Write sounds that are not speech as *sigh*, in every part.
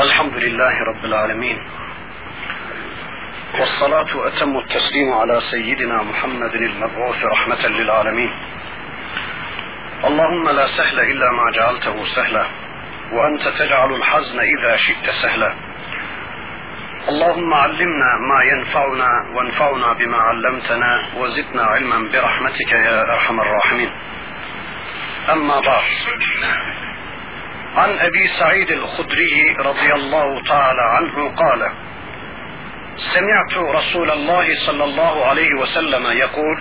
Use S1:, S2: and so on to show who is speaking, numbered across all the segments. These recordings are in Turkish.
S1: الحمد لله رب العالمين. والصلاة وأتم التسليم على سيدنا محمد المبعوث رحمة للعالمين. اللهم لا سهل إلا ما جعلته سهلا وأنت تجعل الحزن إذا شئت سهلا. اللهم علمنا ما ينفعنا وانفعنا بما علمتنا وزدنا علما برحمتك يا أرحم الراحمين. أما بعد. عن أبي سعيد الخدري رضي الله تعالى عنه قال سمعت رسول الله صلى الله عليه وسلم يقول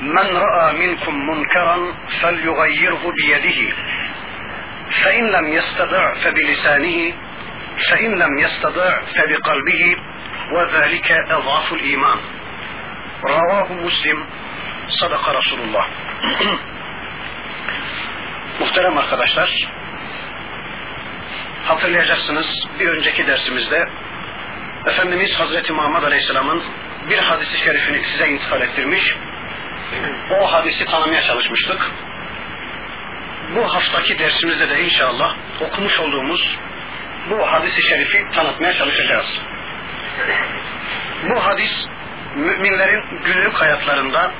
S1: من رأى منكم منكرا فليغيره بيده فإن لم يستطع فبلسانه فإن لم يستطع فبقلبه وذلك أضعف الإيمان. رواه مسلم. صدق رسول الله. *clears throat* Muhterem arkadaşlar, Hatırlayacaksınız bir önceki dersimizde Efendimiz Hazreti Muhammed Aleyhisselam'ın bir hadisi şerifini size intikal ettirmiş. O hadisi tanımaya çalışmıştık. Bu haftaki dersimizde de inşallah okumuş olduğumuz bu hadisi şerifi tanıtmaya çalışacağız. Bu hadis müminlerin günlük hayatlarında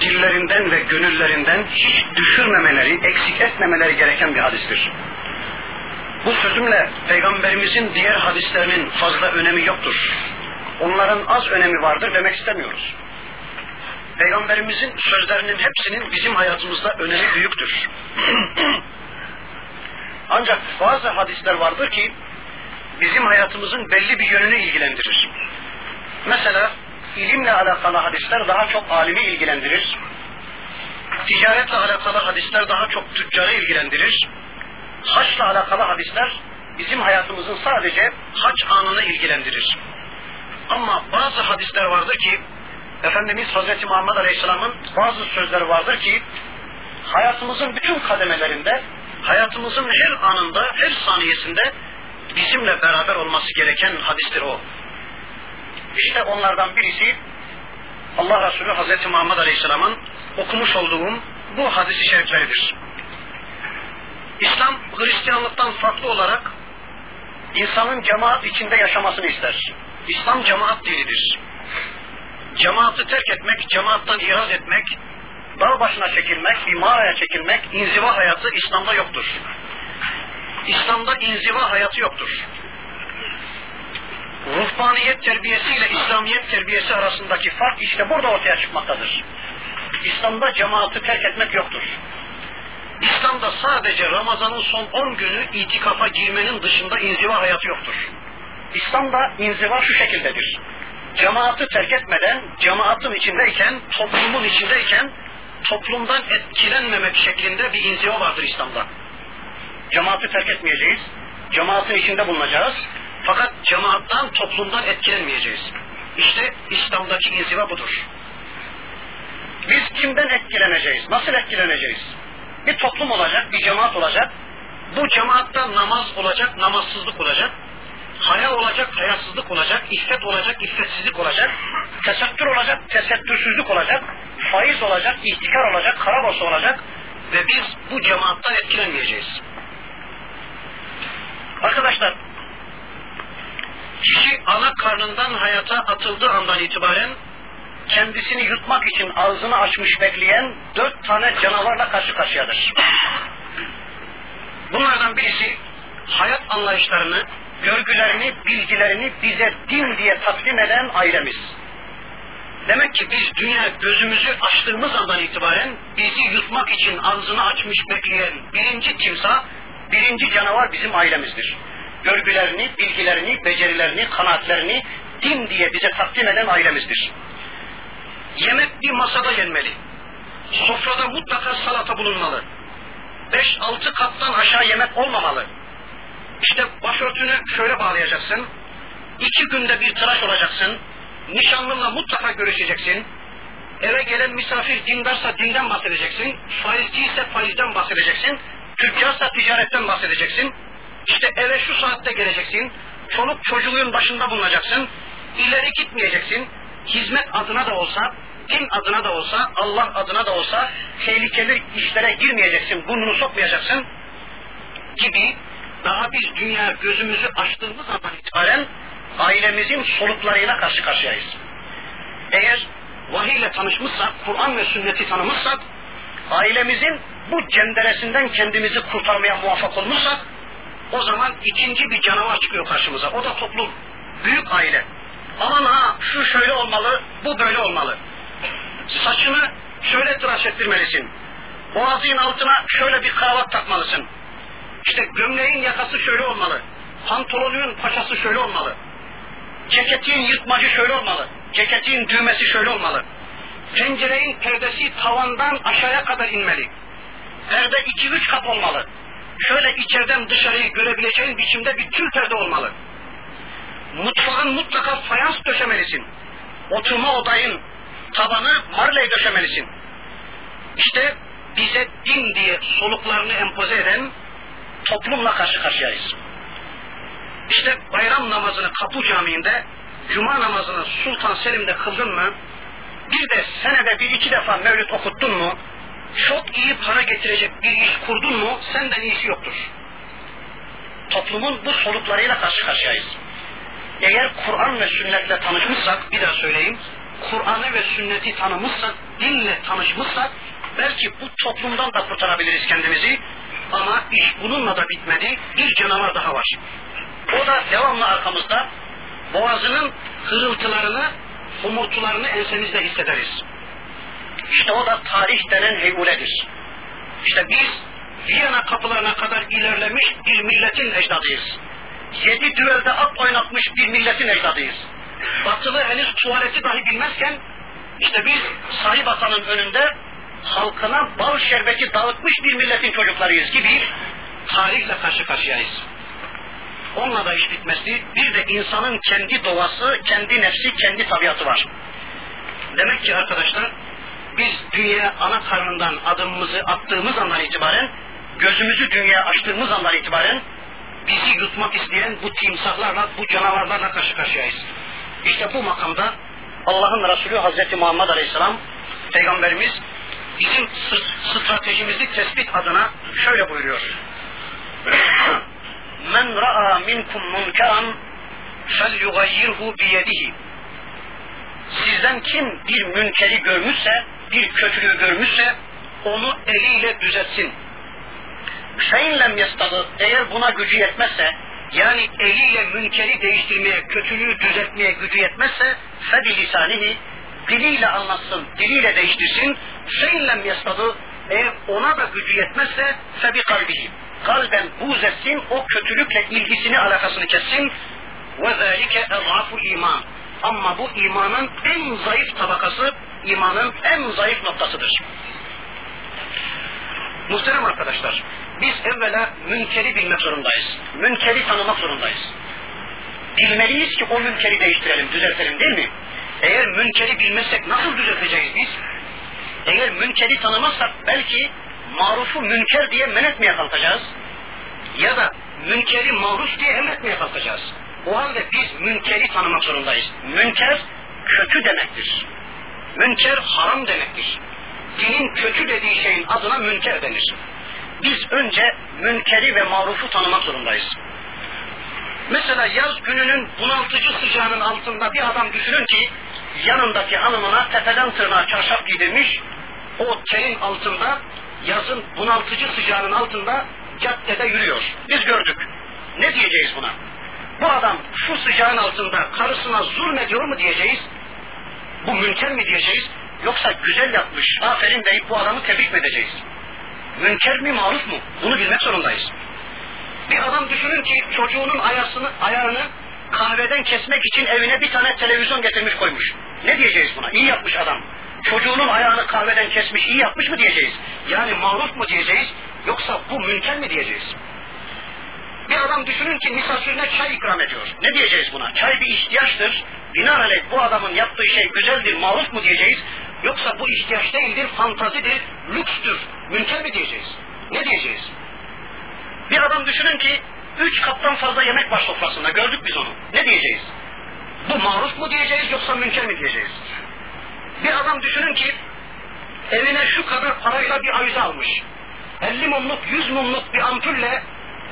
S1: dillerinden ve gönüllerinden hiç düşürmemeleri, eksik etmemeleri gereken bir hadistir. Bu sözümle peygamberimizin diğer hadislerinin fazla önemi yoktur. Onların az önemi vardır demek istemiyoruz. Peygamberimizin sözlerinin hepsinin bizim hayatımızda önemi büyüktür. *clears throat* Ancak bazı hadisler vardır ki bizim hayatımızın belli bir yönünü ilgilendirir. Mesela ilimle alakalı hadisler daha çok alimi ilgilendirir. Ticaretle alakalı hadisler daha çok tüccarı ilgilendirir haçla alakalı hadisler bizim hayatımızın sadece haç anını ilgilendirir. Ama bazı hadisler vardır ki Efendimiz Hazreti Muhammed Aleyhisselam'ın bazı sözleri vardır ki hayatımızın bütün kademelerinde, hayatımızın her anında, her saniyesinde bizimle beraber olması gereken hadistir o. İşte onlardan birisi Allah Resulü Hazreti Muhammed Aleyhisselam'ın okumuş olduğum bu hadisi şerifleridir. İslam Hristiyanlıktan farklı olarak insanın cemaat içinde yaşamasını ister. İslam cemaat dinidir. Cemaati terk etmek, cemaattan iraz etmek, dağ başına çekilmek, bir mağaraya çekilmek, inziva hayatı İslam'da yoktur. İslam'da inziva hayatı yoktur. Ruhbaniyet terbiyesi ile İslamiyet terbiyesi arasındaki fark işte burada ortaya çıkmaktadır. İslam'da cemaati terk etmek yoktur. İslam'da sadece Ramazan'ın son 10 günü itikafa girmenin dışında inziva hayatı yoktur. İslam'da inziva şu şekildedir. Cemaati terk etmeden, cemaatin içindeyken, toplumun içindeyken, toplumdan etkilenmemek şeklinde bir inziva vardır İslam'da. Cemaati terk etmeyeceğiz, cemaatin içinde bulunacağız, fakat cemaattan, toplumdan etkilenmeyeceğiz. İşte İslam'daki inziva budur. Biz kimden etkileneceğiz? Nasıl etkileneceğiz? Bir toplum olacak, bir cemaat olacak. Bu cemaatta namaz olacak, namazsızlık olacak. Haya olacak, hayasızlık olacak. İffet olacak, iffetsizlik olacak. Tesettür olacak, tesettürsüzlük olacak. Faiz olacak, ihtikar olacak, karaborsa olacak. Ve biz bu cemaattan etkilenmeyeceğiz. Arkadaşlar, kişi ana karnından hayata atıldığı andan itibaren kendisini yutmak için ağzını açmış bekleyen dört tane canavarla karşı karşıyadır. Bunlardan birisi hayat anlayışlarını, görgülerini, bilgilerini bize din diye takdim eden ailemiz. Demek ki biz dünya gözümüzü açtığımız andan itibaren bizi yutmak için ağzını açmış bekleyen birinci timsah, birinci canavar bizim ailemizdir. Görgülerini, bilgilerini, becerilerini, kanaatlerini din diye bize takdim eden ailemizdir. Yemek bir masada yenmeli. Sofrada mutlaka salata bulunmalı. Beş altı kattan aşağı yemek olmamalı. İşte başörtünü şöyle bağlayacaksın. İki günde bir tıraş olacaksın. Nişanlınla mutlaka görüşeceksin. Eve gelen misafir dindarsa dinden bahsedeceksin. Faizciyse faizden bahsedeceksin. Tüccarsa ticaretten bahsedeceksin. İşte eve şu saatte geleceksin. Çoluk çocuğun başında bulunacaksın. İleri gitmeyeceksin hizmet adına da olsa, din adına da olsa, Allah adına da olsa tehlikeli işlere girmeyeceksin, burnunu sokmayacaksın gibi daha biz dünya gözümüzü açtığımız zaman itibaren ailemizin soluklarıyla karşı karşıyayız. Eğer vahiy ile tanışmışsak, Kur'an ve sünneti tanımışsak, ailemizin bu cenderesinden kendimizi kurtarmaya muvaffak olmuşsak, o zaman ikinci bir canavar çıkıyor karşımıza. O da toplum, büyük aile. Aman ha şu şöyle olmalı, bu böyle olmalı. Saçını şöyle tıraş ettirmelisin. Boğazın altına şöyle bir kravat takmalısın. İşte gömleğin yakası şöyle olmalı. Pantolonun paçası şöyle olmalı. Ceketin yırtmacı şöyle olmalı. Ceketin düğmesi şöyle olmalı. Pencerenin perdesi tavandan aşağıya kadar inmeli. Perde iki üç kat olmalı. Şöyle içeriden dışarıyı görebileceğin biçimde bir tül perde olmalı. Mutfağın mutlaka fayans döşemelisin. Oturma odayın tabanı marley döşemelisin. İşte bize din diye soluklarını empoze eden toplumla karşı karşıyayız. İşte bayram namazını Kapı Camii'nde, Cuma namazını Sultan Selim'de kıldın mı, bir de senede bir iki defa mevlüt okuttun mu, çok iyi para getirecek bir iş kurdun mu, senden iyisi yoktur. Toplumun bu soluklarıyla karşı karşıyayız. Eğer Kur'an ve sünnetle tanışmışsak, bir daha söyleyeyim, Kur'an'ı ve sünneti tanımışsak, dinle tanışmışsak, belki bu toplumdan da kurtarabiliriz kendimizi. Ama iş bununla da bitmedi. Bir canavar daha var. O da devamlı arkamızda boğazının hırıltılarını, humurtularını ensemizde hissederiz. İşte o da tarih denen heyuledir. İşte biz Viyana kapılarına kadar ilerlemiş bir milletin ecdadıyız. Yedi düelde at oynatmış bir milletin ecdadıyız. Batılı henüz tuvaleti dahi bilmezken işte biz sahip atanın önünde halkına bal şerbeti dağıtmış bir milletin çocuklarıyız gibi tarihle karşı karşıyayız. Onunla da iş bitmesi bir de insanın kendi doğası, kendi nefsi, kendi tabiatı var. Demek ki arkadaşlar biz dünya ana karnından adımımızı attığımız andan itibaren gözümüzü dünyaya açtığımız andan itibaren bizi yutmak isteyen bu timsahlarla, bu canavarlarla karşı karşıyayız. İşte bu makamda Allah'ın Resulü Hazreti Muhammed Aleyhisselam Peygamberimiz bizim stratejimizi tespit adına şöyle buyuruyor. *clears throat* Men ra'a minkum munkeran fel yugayyirhu biyedihi. Sizden kim bir münkeri görmüşse, bir kötülüğü görmüşse onu eliyle düzeltsin. Lem yastadı, eğer buna gücü yetmezse, yani eliyle münkeri değiştirmeye, kötülüğü düzeltmeye gücü yetmezse, lisanihi, diliyle anlatsın, diliyle değiştirsin. Şeyin lem yastadı, eğer ona da gücü yetmezse, kalbihi, kalben buz etsin, o kötülükle ilgisini, alakasını kessin. Zâlike ezâful iman. Ama bu imanın en zayıf tabakası, imanın en zayıf noktasıdır. Muhterem arkadaşlar, biz evvela münkeri bilmek zorundayız. Münkeri tanımak zorundayız. Bilmeliyiz ki o münkeri değiştirelim, düzeltelim değil mi? Eğer münkeri bilmezsek nasıl düzelteceğiz biz? Eğer münkeri tanımazsak belki marufu münker diye men etmeye kalkacağız. Ya da münkeri maruf diye emretmeye kalkacağız. O halde biz münkeri tanımak zorundayız. Münker kötü demektir. Münker haram demektir. Dinin kötü dediği şeyin adına münker denir. Biz önce münkeri ve marufu tanımak zorundayız. Mesela yaz gününün bunaltıcı sıcağının altında bir adam düşünün ki yanındaki hanımına tepeden tırnağa çarşaf giydirmiş, o terin altında yazın bunaltıcı sıcağının altında caddede yürüyor. Biz gördük. Ne diyeceğiz buna? Bu adam şu sıcağın altında karısına zulmediyor mu diyeceğiz? Bu münker mi diyeceğiz? Yoksa güzel yapmış, aferin deyip bu adamı tebrik mi edeceğiz? Münker mi, maruf mu? Bunu bilmek zorundayız. Bir adam düşünün ki çocuğunun ayasını, ayağını kahveden kesmek için evine bir tane televizyon getirmiş koymuş. Ne diyeceğiz buna? İyi yapmış adam. Çocuğunun ayağını kahveden kesmiş, iyi yapmış mı diyeceğiz? Yani maruf mu diyeceğiz? Yoksa bu münker mi diyeceğiz? Bir adam düşünün ki misafirine çay ikram ediyor. Ne diyeceğiz buna? Çay bir ihtiyaçtır. Binaenaleyh bu adamın yaptığı şey güzeldir, maruf mu diyeceğiz? Yoksa bu ihtiyaç değildir, fantazidir, lükstür. Münker mi diyeceğiz? Ne diyeceğiz? Bir adam düşünün ki üç kaptan fazla yemek var sofrasında. Gördük biz onu. Ne diyeceğiz? Bu maruf mu diyeceğiz yoksa münker mi diyeceğiz? Bir adam düşünün ki evine şu kadar parayla bir avize almış. 50 mumluk, 100 mumluk bir ampulle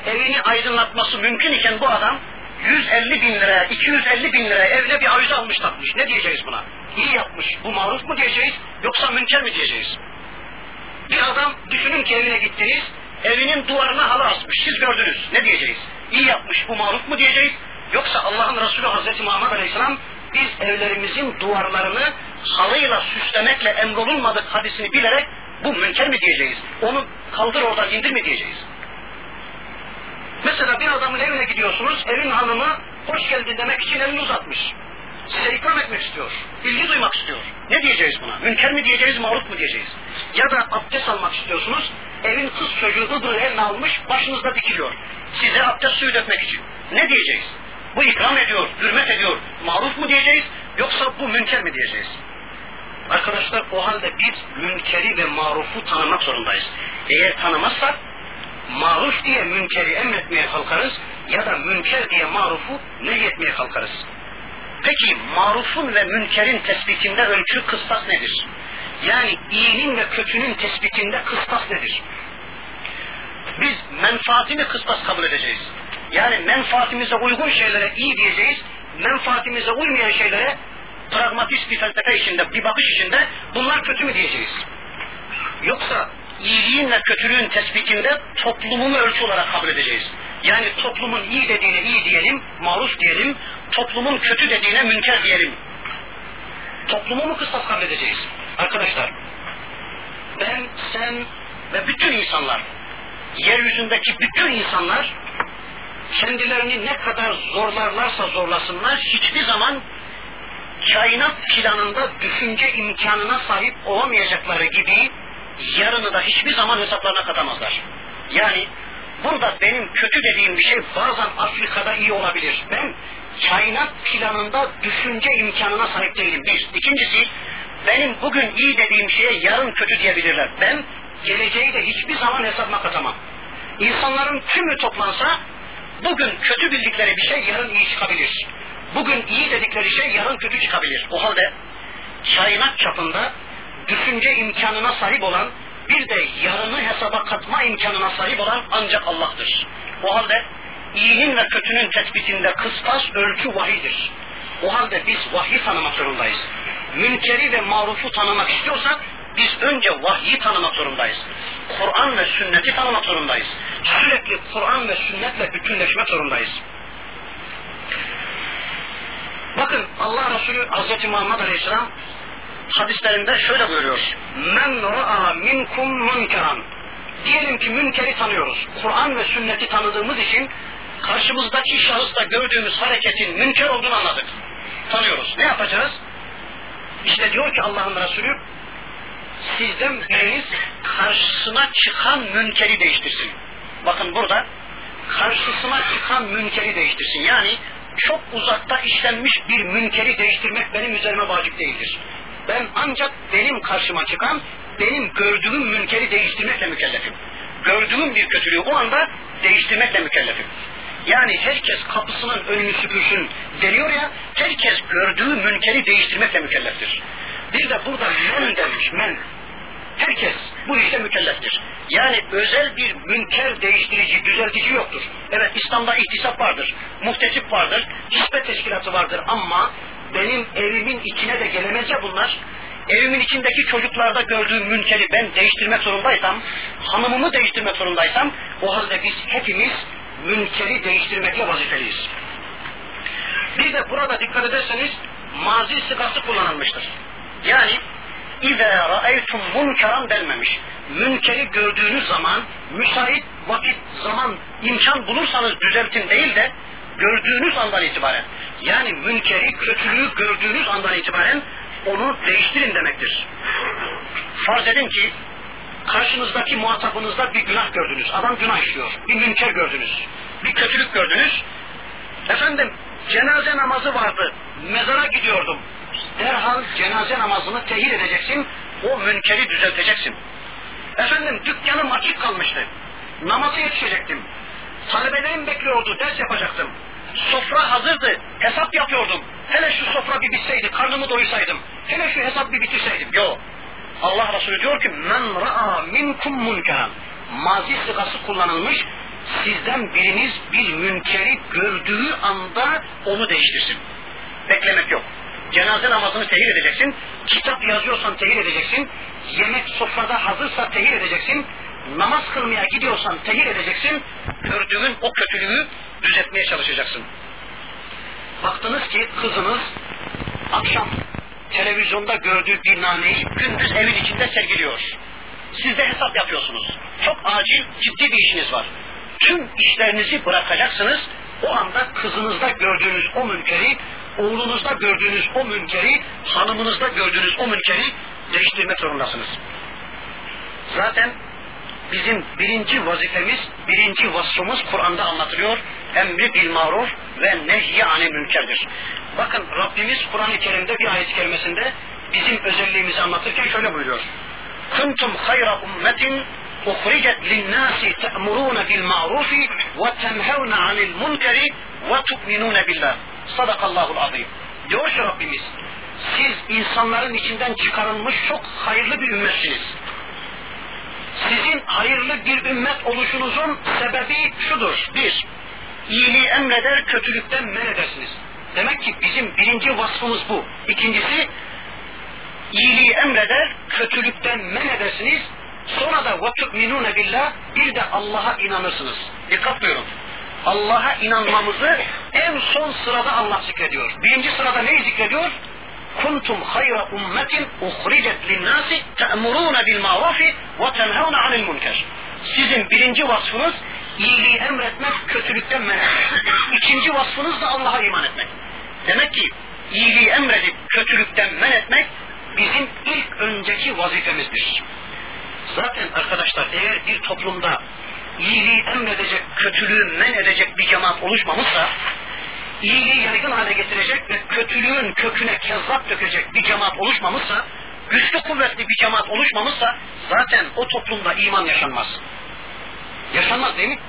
S1: evini aydınlatması mümkün iken bu adam 150 bin liraya, 250 bin liraya evine bir avize almış takmış. Ne diyeceğiz buna? İyi yapmış. Bu maruf mu diyeceğiz yoksa münker mi diyeceğiz? Bir adam düşünün ki evine gittiniz, evinin duvarına halı asmış. Siz gördünüz. Ne diyeceğiz? İyi yapmış. Bu maruf mu diyeceğiz? Yoksa Allah'ın Resulü Hazreti Muhammed Aleyhisselam biz evlerimizin duvarlarını halıyla süslemekle emrolunmadık hadisini bilerek bu münker mi diyeceğiz? Onu kaldır oradan indir mi diyeceğiz? Mesela bir adamın evine gidiyorsunuz, evin hanımı hoş geldin demek için elini uzatmış. Size ikram etmek istiyor. Bilgi duymak istiyor. Ne diyeceğiz buna? Münker mi diyeceğiz, maruf mu diyeceğiz? Ya da abdest almak istiyorsunuz. Evin kız çocuğu ıdır eline almış, başınızda dikiliyor. Size abdest suyu dökmek için. Ne diyeceğiz? Bu ikram ediyor, hürmet ediyor. Maruf mu diyeceğiz, yoksa bu münker mi diyeceğiz? Arkadaşlar o halde biz münkeri ve marufu tanımak zorundayız. Eğer tanımazsak maruf diye münkeri emretmeye kalkarız ya da münker diye marufu nehyetmeye kalkarız. Peki marufun ve münkerin tespitinde ölçü kıstas nedir? Yani iyinin ve kötünün tespitinde kıstas nedir? Biz menfaatini kıstas kabul edeceğiz. Yani menfaatimize uygun şeylere iyi diyeceğiz, menfaatimize uymayan şeylere pragmatist bir felsefe içinde, bir bakış içinde bunlar kötü mü diyeceğiz? Yoksa iyiliğin ve kötülüğün tespitinde toplumunu ölçü olarak kabul edeceğiz. Yani toplumun iyi dediğine iyi diyelim, maruf diyelim, toplumun kötü dediğine münker diyelim. Toplumu mu kıstas kabul edeceğiz? Arkadaşlar, ben, sen ve bütün insanlar, yeryüzündeki bütün insanlar kendilerini ne kadar zorlarlarsa zorlasınlar hiçbir zaman kainat planında düşünce imkanına sahip olamayacakları gibi yarını da hiçbir zaman hesaplarına katamazlar. Yani burada benim kötü dediğim bir şey bazen Afrika'da iyi olabilir. Ben kainat planında düşünce imkanına sahip değilim. Bir. İkincisi benim bugün iyi dediğim şeye yarın kötü diyebilirler. Ben geleceği de hiçbir zaman hesabıma katamam. İnsanların tümü toplansa bugün kötü bildikleri bir şey yarın iyi çıkabilir. Bugün iyi dedikleri şey yarın kötü çıkabilir. O halde kainat çapında düşünce imkanına sahip olan bir de yarını hesaba katma imkanına sahip olan ancak Allah'tır. O halde iyinin ve kötünün tespitinde kıstas ölçü vahidir. O halde biz vahyi tanımak zorundayız. Münkeri ve marufu tanımak istiyorsak biz önce vahyi tanımak zorundayız. Kur'an ve sünneti tanımak zorundayız. Sürekli Kur'an ve sünnetle bütünleşmek zorundayız. Bakın Allah Resulü Hz. Muhammed Aleyhisselam hadislerinde şöyle buyuruyor. Men ra'a minkum münkeran. Diyelim ki münkeri tanıyoruz. Kur'an ve sünneti tanıdığımız için karşımızdaki şahısta gördüğümüz hareketin münker olduğunu anladık. Tanıyoruz. Ne yapacağız? İşte diyor ki Allah'ın Resulü sizden biriniz karşısına çıkan münkeri değiştirsin. Bakın burada karşısına çıkan münkeri değiştirsin. Yani çok uzakta işlenmiş bir münkeri değiştirmek benim üzerime vacip değildir. Ben ancak benim karşıma çıkan, benim gördüğüm münkeri değiştirmekle mükellefim. Gördüğüm bir kötülüğü o anda değiştirmekle mükellefim. Yani herkes kapısının önünü süpürsün deniyor ya, herkes gördüğü münkeri değiştirmekle mükelleftir. Bir de burada men demiş, men. Herkes bu işe mükelleftir. Yani özel bir münker değiştirici, düzeltici yoktur. Evet İslam'da ihtisap vardır, muhtesip vardır, hizmet teşkilatı vardır ama benim evimin içine de gelemez ya bunlar. Evimin içindeki çocuklarda gördüğüm münkeri ben değiştirmek zorundaysam, hanımımı değiştirmek zorundaysam, o halde biz hepimiz münkeri değiştirmekle vazifeliyiz. Bir de burada dikkat ederseniz mazi sıgası kullanılmıştır. Yani İze ra'eytum munkeran denmemiş. Münkeri gördüğünüz zaman müsait vakit, zaman, imkan bulursanız düzeltin değil de gördüğünüz andan itibaren yani münkeri, kötülüğü gördüğünüz andan itibaren onu değiştirin demektir. Farz edin ki karşınızdaki muhatabınızda bir günah gördünüz. Adam günah işliyor. Bir münker gördünüz. Bir kötülük gördünüz. Efendim cenaze namazı vardı. Mezara gidiyordum. Derhal cenaze namazını tehir edeceksin. O münkeri düzelteceksin. Efendim dükkanım açık kalmıştı. Namazı yetişecektim. Talebelerim bekliyordu. Ders yapacaktım. Sofra hazırdı. Hesap yapıyordum. Hele şu sofra bir bitseydi, karnımı doyursaydım. Hele şu hesap bir bitirseydim. Yok. Allah Resulü diyor ki men ra'a minkum munkeran. Mazi sıgası kullanılmış. sizden biriniz bir münkeri gördüğü anda onu değiştirsin. Beklemek yok. Cenaze namazını tehir edeceksin. Kitap yazıyorsan tehir edeceksin. Yemek sofrada hazırsa tehir edeceksin. Namaz kılmaya gidiyorsan tehir edeceksin. Gördüğün o kötülüğü düzeltmeye çalışacaksın. Baktınız ki kızınız akşam televizyonda gördüğü bir nameyi gündüz evin içinde sergiliyor. Siz de hesap yapıyorsunuz. Çok acil, ciddi bir işiniz var. Tüm işlerinizi bırakacaksınız. O anda kızınızda gördüğünüz o münkeri, oğlunuzda gördüğünüz o münkeri, hanımınızda gördüğünüz o münkeri değiştirmek zorundasınız. Zaten bizim birinci vazifemiz, birinci vasfımız Kur'an'da anlatılıyor. Emri bil maruf ve nehyi anil münkerdir. Bakın Rabbimiz Kur'an-ı Kerim'de bir ayet kerimesinde bizim özelliğimizi anlatırken şöyle buyuruyor. Kuntum hayra ummetin uhricet linnâsi te'murûne bil ma'rufi ve tenhevne anil munkeri ve tu'minûne billah. Sadakallahul azim. Diyor ki Rabbimiz, siz insanların içinden çıkarılmış çok hayırlı bir ümmetsiniz Sizin hayırlı bir ümmet oluşunuzun sebebi şudur. Bir, iyiliği emreder, kötülükten men edersiniz. Demek ki bizim birinci vasfımız bu. İkincisi, iyiliği emreder, kötülükten men edersiniz. Sonra da وَتُؤْمِنُونَ billah bir de Allah'a inanırsınız. Dikkat buyurun. Allah'a inanmamızı en son sırada Allah zikrediyor. Birinci sırada neyi zikrediyor? Kuntum hayra ummetin uhricet linnâsi te'murûne bil ma'rufi ve tenhevne anil münker. Sizin birinci vasfınız iyiliği emretmek, kötülükten men etmek. İkinci vasfınız da Allah'a iman etmek. Demek ki iyiliği emredip kötülükten men etmek bizim ilk önceki vazifemizdir. Zaten arkadaşlar eğer bir toplumda iyiliği emredecek, kötülüğü men edecek bir cemaat oluşmamışsa iyiliği yaygın hale getirecek ve kötülüğün köküne kezzap dökecek bir cemaat oluşmamışsa, güçlü kuvvetli bir cemaat oluşmamışsa zaten o toplumda iman yaşanmaz. Yaşanmaz değil mi?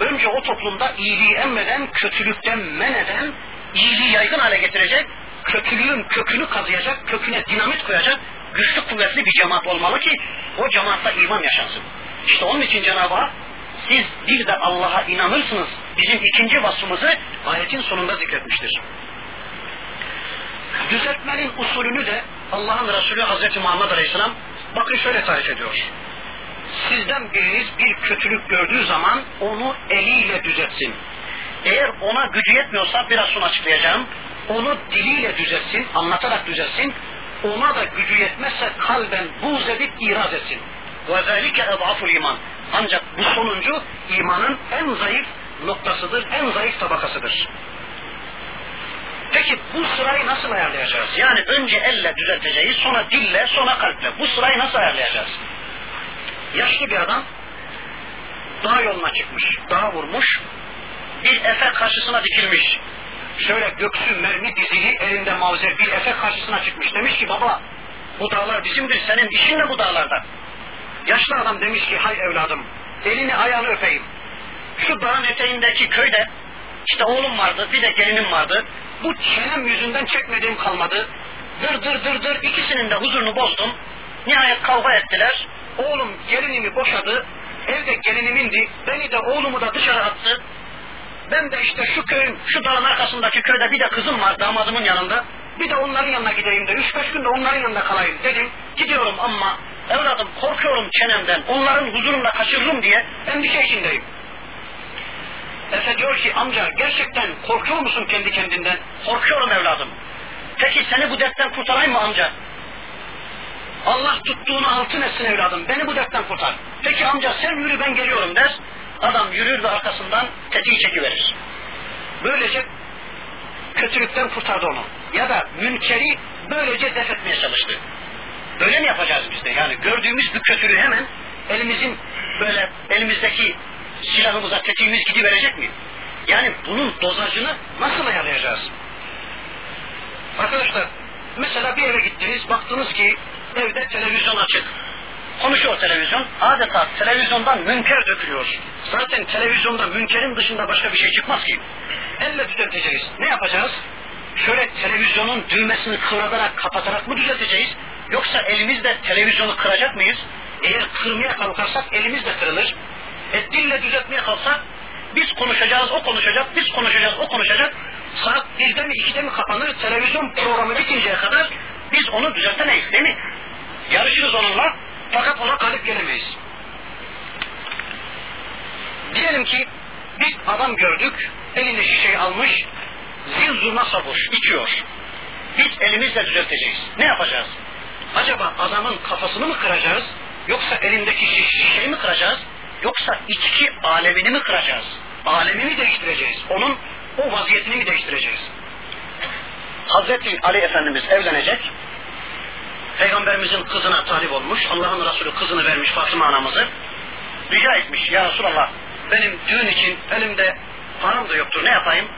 S1: Önce o toplumda iyiliği emreden, kötülükten men eden, iyiliği yaygın hale getirecek, kötülüğün kökünü kazıyacak, köküne dinamit koyacak, güçlü kuvvetli bir cemaat olmalı ki o cemaatta iman yaşansın. İşte onun için Cenab-ı Hak siz bir de Allah'a inanırsınız. Bizim ikinci vasfımızı ayetin sonunda zikretmiştir. Düzeltmenin usulünü de Allah'ın Resulü Hazreti Muhammed Aleyhisselam bakın şöyle tarif ediyor. Sizden biriniz bir kötülük gördüğü zaman onu eliyle düzeltsin. Eğer ona gücü yetmiyorsa biraz sonra açıklayacağım. Onu diliyle düzeltsin, anlatarak düzeltsin. Ona da gücü yetmezse kalben buz edip iraz etsin. وَذَٰلِكَ اَضْعَفُ iman. Ancak bu sonuncu imanın en zayıf noktasıdır, en zayıf tabakasıdır. Peki bu sırayı nasıl ayarlayacağız? Yani önce elle düzelteceğiz, sonra dille, sonra kalple. Bu sırayı nasıl ayarlayacağız? Yaşlı bir adam dağ yoluna çıkmış, dağ vurmuş, bir efe karşısına dikilmiş. Şöyle göksü mermi dizili elinde mavzer bir efe karşısına çıkmış. Demiş ki baba bu dağlar bizimdir, senin işin ne bu dağlarda? Yaşlı adam demiş ki hay evladım elini ayağını öpeyim. Şu dağın eteğindeki köyde işte oğlum vardı bir de gelinim vardı. Bu çenem yüzünden çekmediğim kalmadı. Dır dır dır dır ikisinin de huzurunu bozdum. Nihayet kavga ettiler. Oğlum gelinimi boşadı. Evde gelinimindi. Beni de oğlumu da dışarı attı. Ben de işte şu köyün, şu dağın arkasındaki köyde bir de kızım var damadımın yanında. Bir de onların yanına gideyim de üç beş gün de onların yanında kalayım dedim. Gidiyorum ama evladım korkuyorum çenemden. Onların huzurunda kaçırırım diye endişe içindeyim. Efe diyor ki amca gerçekten korkuyor musun kendi kendinden? Korkuyorum evladım. Peki seni bu dertten kurtarayım mı amca? Allah tuttuğunu altın etsin evladım. Beni bu dertten kurtar. Peki amca sen yürü ben geliyorum der. Adam yürür ve arkasından tetiği çekiverir. Böylece kötülükten kurtardı onu. Ya da münkeri böylece def etmeye çalıştı. Böyle mi yapacağız biz de? Yani gördüğümüz bir kötülüğü hemen elimizin böyle elimizdeki silahımıza tetiğimiz gidiverecek mi? Yani bunun dozajını nasıl ayarlayacağız? Arkadaşlar mesela bir eve gittiniz baktınız ki evde televizyon açık. Konuşuyor televizyon. Adeta televizyondan münker dökülüyor. Zaten televizyonda münkerin dışında başka bir şey çıkmaz ki. Elle düzelteceğiz. Ne yapacağız? Şöyle televizyonun düğmesini kıvratarak kapatarak mı düzelteceğiz? Yoksa elimizle televizyonu kıracak mıyız? Eğer kırmaya kalkarsak elimiz de kırılır. E dille düzeltmeye kalksak biz konuşacağız, o konuşacak, biz konuşacağız, o konuşacak. Saat birde mi, ikide mi kapanır, televizyon programı bitinceye kadar biz onu düzeltemeyiz değil mi? Yarışırız onunla fakat ona galip gelemeyiz. Diyelim ki bir adam gördük, elinde şişeyi almış, zil zurna sarhoş, içiyor. Biz elimizle düzelteceğiz. Ne yapacağız? Acaba adamın kafasını mı kıracağız? Yoksa elindeki şişeyi mi kıracağız? Yoksa içki alemini mi kıracağız? Alemi mi değiştireceğiz? Onun o vaziyetini mi değiştireceğiz? Hazreti Ali Efendimiz evlenecek. Peygamberimizin kızına talip olmuş. Allah'ın Resulü kızını vermiş Fatıma anamızı. Rica etmiş ya Resulallah benim düğün için elimde param da yoktur ne yapayım?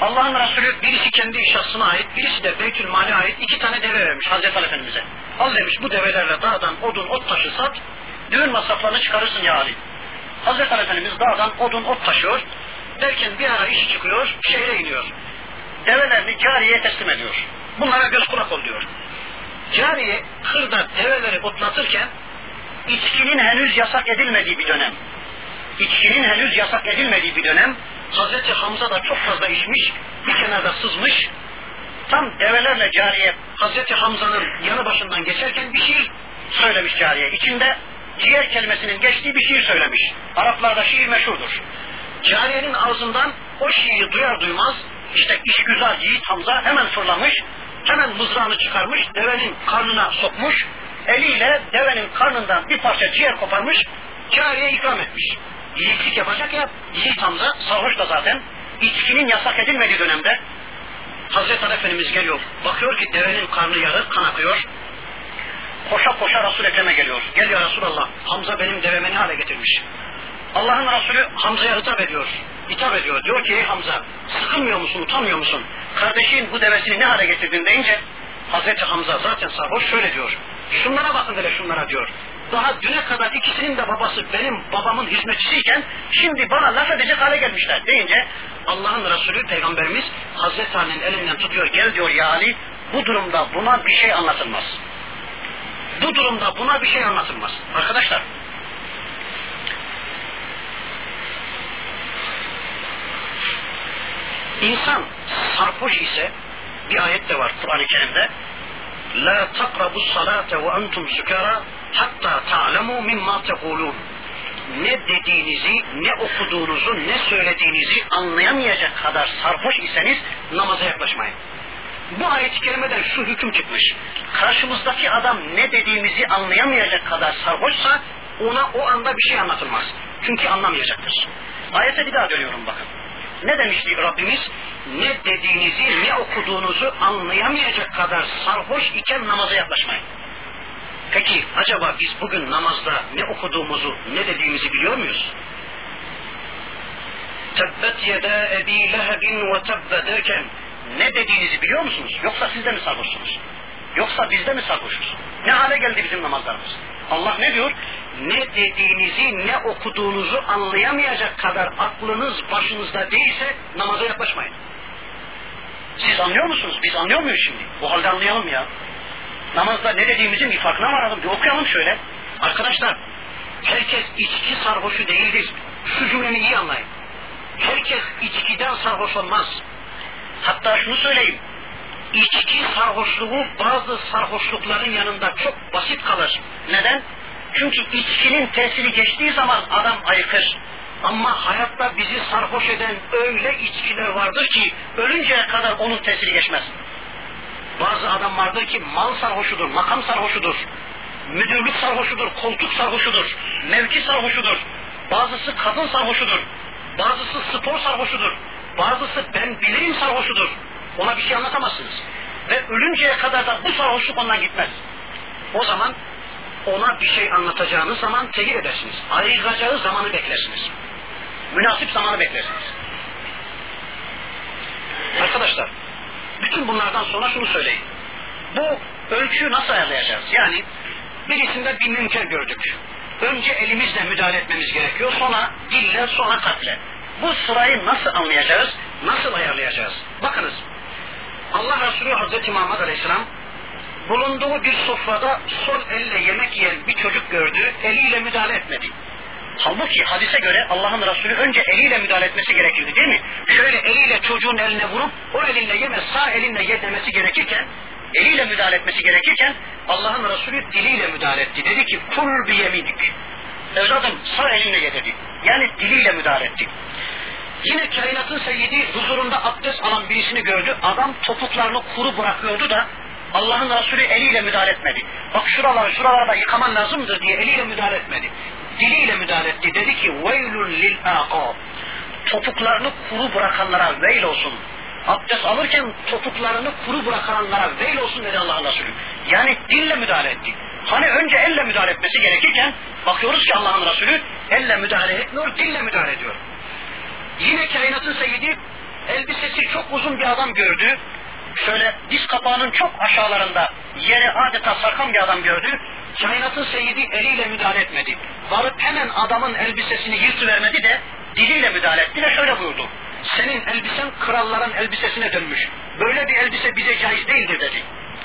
S1: Allah'ın Resulü birisi kendi şahsına ait, birisi de Beytül Mal'e ait iki tane deve vermiş Hazreti Ali Efendimiz'e. Al demiş bu develerle dağdan odun ot taşı sat, düğün masraflarını çıkarırsın ya Ali. Hazreti Ali Efendimiz dağdan odun ot taşıyor, derken bir ara işi çıkıyor, şehre iniyor. Develerini cariyeye teslim ediyor. Bunlara göz kulak ol diyor. Cariye kırda develeri otlatırken içkinin henüz yasak edilmediği bir dönem. İçkinin henüz yasak edilmediği bir dönem Hazreti Hamza da çok fazla içmiş, bir kenarda sızmış. Tam develerle cariye Hazreti Hamza'nın yanı başından geçerken bir şiir söylemiş cariye. İçinde ciğer kelimesinin geçtiği bir şiir söylemiş. Araplarda şiir meşhurdur. Cariyenin ağzından o şiiri duyar duymaz işte işgüzar yiğit Hamza hemen fırlamış, hemen mızrağını çıkarmış, devenin karnına sokmuş, eliyle devenin karnından bir parça ciğer koparmış, cariye ikram etmiş yiğitlik yapacak ya Yiğit Hamza sarhoş da zaten içkinin yasak edilmediği dönemde Hazreti Ali Efendimiz geliyor. Bakıyor ki devenin karnı yarı kan akıyor. Koşa koşa Resul Ekrem'e geliyor. Geliyor Resulallah. Hamza benim devemi ne hale getirmiş. Allah'ın Resulü Hamza'ya hitap ediyor. Hitap ediyor. Diyor ki ey Hamza sıkılmıyor musun, utanmıyor musun? Kardeşin bu devesini ne hale getirdin deyince Hazreti Hamza zaten sarhoş şöyle diyor. Şunlara bakın hele şunlara diyor. Daha düne kadar ikisinin de babası benim babamın hizmetçisiyken şimdi bana laf edecek hale gelmişler deyince Allah'ın Resulü Peygamberimiz Hazreti Ali'nin elinden tutuyor gel diyor ya Ali bu durumda buna bir şey anlatılmaz. Bu durumda buna bir şey anlatılmaz. Arkadaşlar insan sarhoş ise bir ayet de var Kur'an-ı Kerim'de La takrabu salate ve entum sükara hatta ta'lemu mimma tekulun. Ne dediğinizi, ne okuduğunuzu, ne söylediğinizi anlayamayacak kadar sarhoş iseniz namaza yaklaşmayın. Bu ayet-i şu hüküm çıkmış. Karşımızdaki adam ne dediğimizi anlayamayacak kadar sarhoşsa ona o anda bir şey anlatılmaz. Çünkü anlamayacaktır. Ayete bir daha dönüyorum bakın. Ne demişti Rabbimiz? Ne dediğinizi ne okuduğunuzu anlayamayacak kadar sarhoş iken namaza yaklaşmayın. Peki acaba biz bugün namazda ne okuduğumuzu ne dediğimizi biliyor muyuz? Tebbet yeda ebi lehebin ve tebbe derken ne dediğinizi biliyor musunuz? Yoksa siz de mi sarhoşsunuz? Yoksa bizde mi sarhoşuz? Ne hale geldi bizim namazlarımız? Allah ne diyor? Ne dediğinizi ne okuduğunuzu anlayamayacak kadar aklınız başınızda değilse namaza yaklaşmayın. Siz anlıyor musunuz? Biz anlıyor muyuz şimdi? Bu halde anlayalım ya. Namazda ne dediğimizin bir farkına varalım. Bir okuyalım şöyle. Arkadaşlar herkes içki sarhoşu değildir. Şu cümlemi iyi anlayın. Herkes içkiden sarhoş olmaz. Hatta şunu söyleyeyim. İçki sarhoşluğu bazı sarhoşlukların yanında çok basit kalır. Neden? Çünkü içkinin tesiri geçtiği zaman adam ayıkır. Ama hayatta bizi sarhoş eden öyle içkiler vardır ki ölünceye kadar onun tesiri geçmez. Bazı adam vardır ki mal sarhoşudur, makam sarhoşudur, müdürlük sarhoşudur, koltuk sarhoşudur, mevki sarhoşudur. Bazısı kadın sarhoşudur, bazısı spor sarhoşudur, bazısı ben bileyim sarhoşudur. Ona bir şey anlatamazsınız. Ve ölünceye kadar da bu sarhoşluk ondan gitmez. O zaman ona bir şey anlatacağınız zaman tehir edersiniz. Ayrılacağı zamanı beklersiniz. Münasip zamanı beklersiniz. Arkadaşlar, bütün bunlardan sonra şunu söyleyin. Bu ölçüyü nasıl ayarlayacağız? Yani birisinde bir münker gördük. Önce elimizle müdahale etmemiz gerekiyor. Sonra dille, sonra kalple. Bu sırayı nasıl anlayacağız? Nasıl ayarlayacağız? Bakınız. Allah Resulü Hazreti Muhammed Aleyhisselam bulunduğu bir sofrada sol elle yemek yiyen bir çocuk gördü. Eliyle müdahale etmedi. Halbuki hadise göre Allah'ın Resulü önce eliyle müdahale etmesi gerekirdi değil mi? Şöyle eliyle çocuğun eline vurup o elinle yemez sağ elinle ye demesi gerekirken eliyle müdahale etmesi gerekirken Allah'ın Resulü diliyle müdahale etti. Dedi ki kul bi yeminik. Evladım sağ elinle ye dedi. Yani diliyle müdahale etti. Yine kainatın seyyidi huzurunda abdest alan birisini gördü. Adam topuklarını kuru bırakıyordu da Allah'ın Resulü eliyle müdahale etmedi. Bak şuralar şuralarda yıkaman lazımdır diye eliyle müdahale etmedi. Diliyle müdahale etti. Dedi ki veylun lil aqab. Topuklarını kuru bırakanlara veil olsun. Abdest alırken topuklarını kuru bırakanlara veil olsun dedi Allah'ın Resulü. Yani dille müdahale etti. Hani önce elle müdahale etmesi gerekirken bakıyoruz ki Allah'ın Resulü elle müdahale etmiyor, dille müdahale ediyor. Yine kainatın seyyidi elbisesi çok uzun bir adam gördü. Şöyle diz kapağının çok aşağılarında yere adeta sarkan bir adam gördü. Kainatın seyyidi eliyle müdahale etmedi. Varıp hemen adamın elbisesini yırtıvermedi de diliyle müdahale etti ve şöyle buyurdu. Senin elbisen kralların elbisesine dönmüş. Böyle bir elbise bize caiz değildir dedi.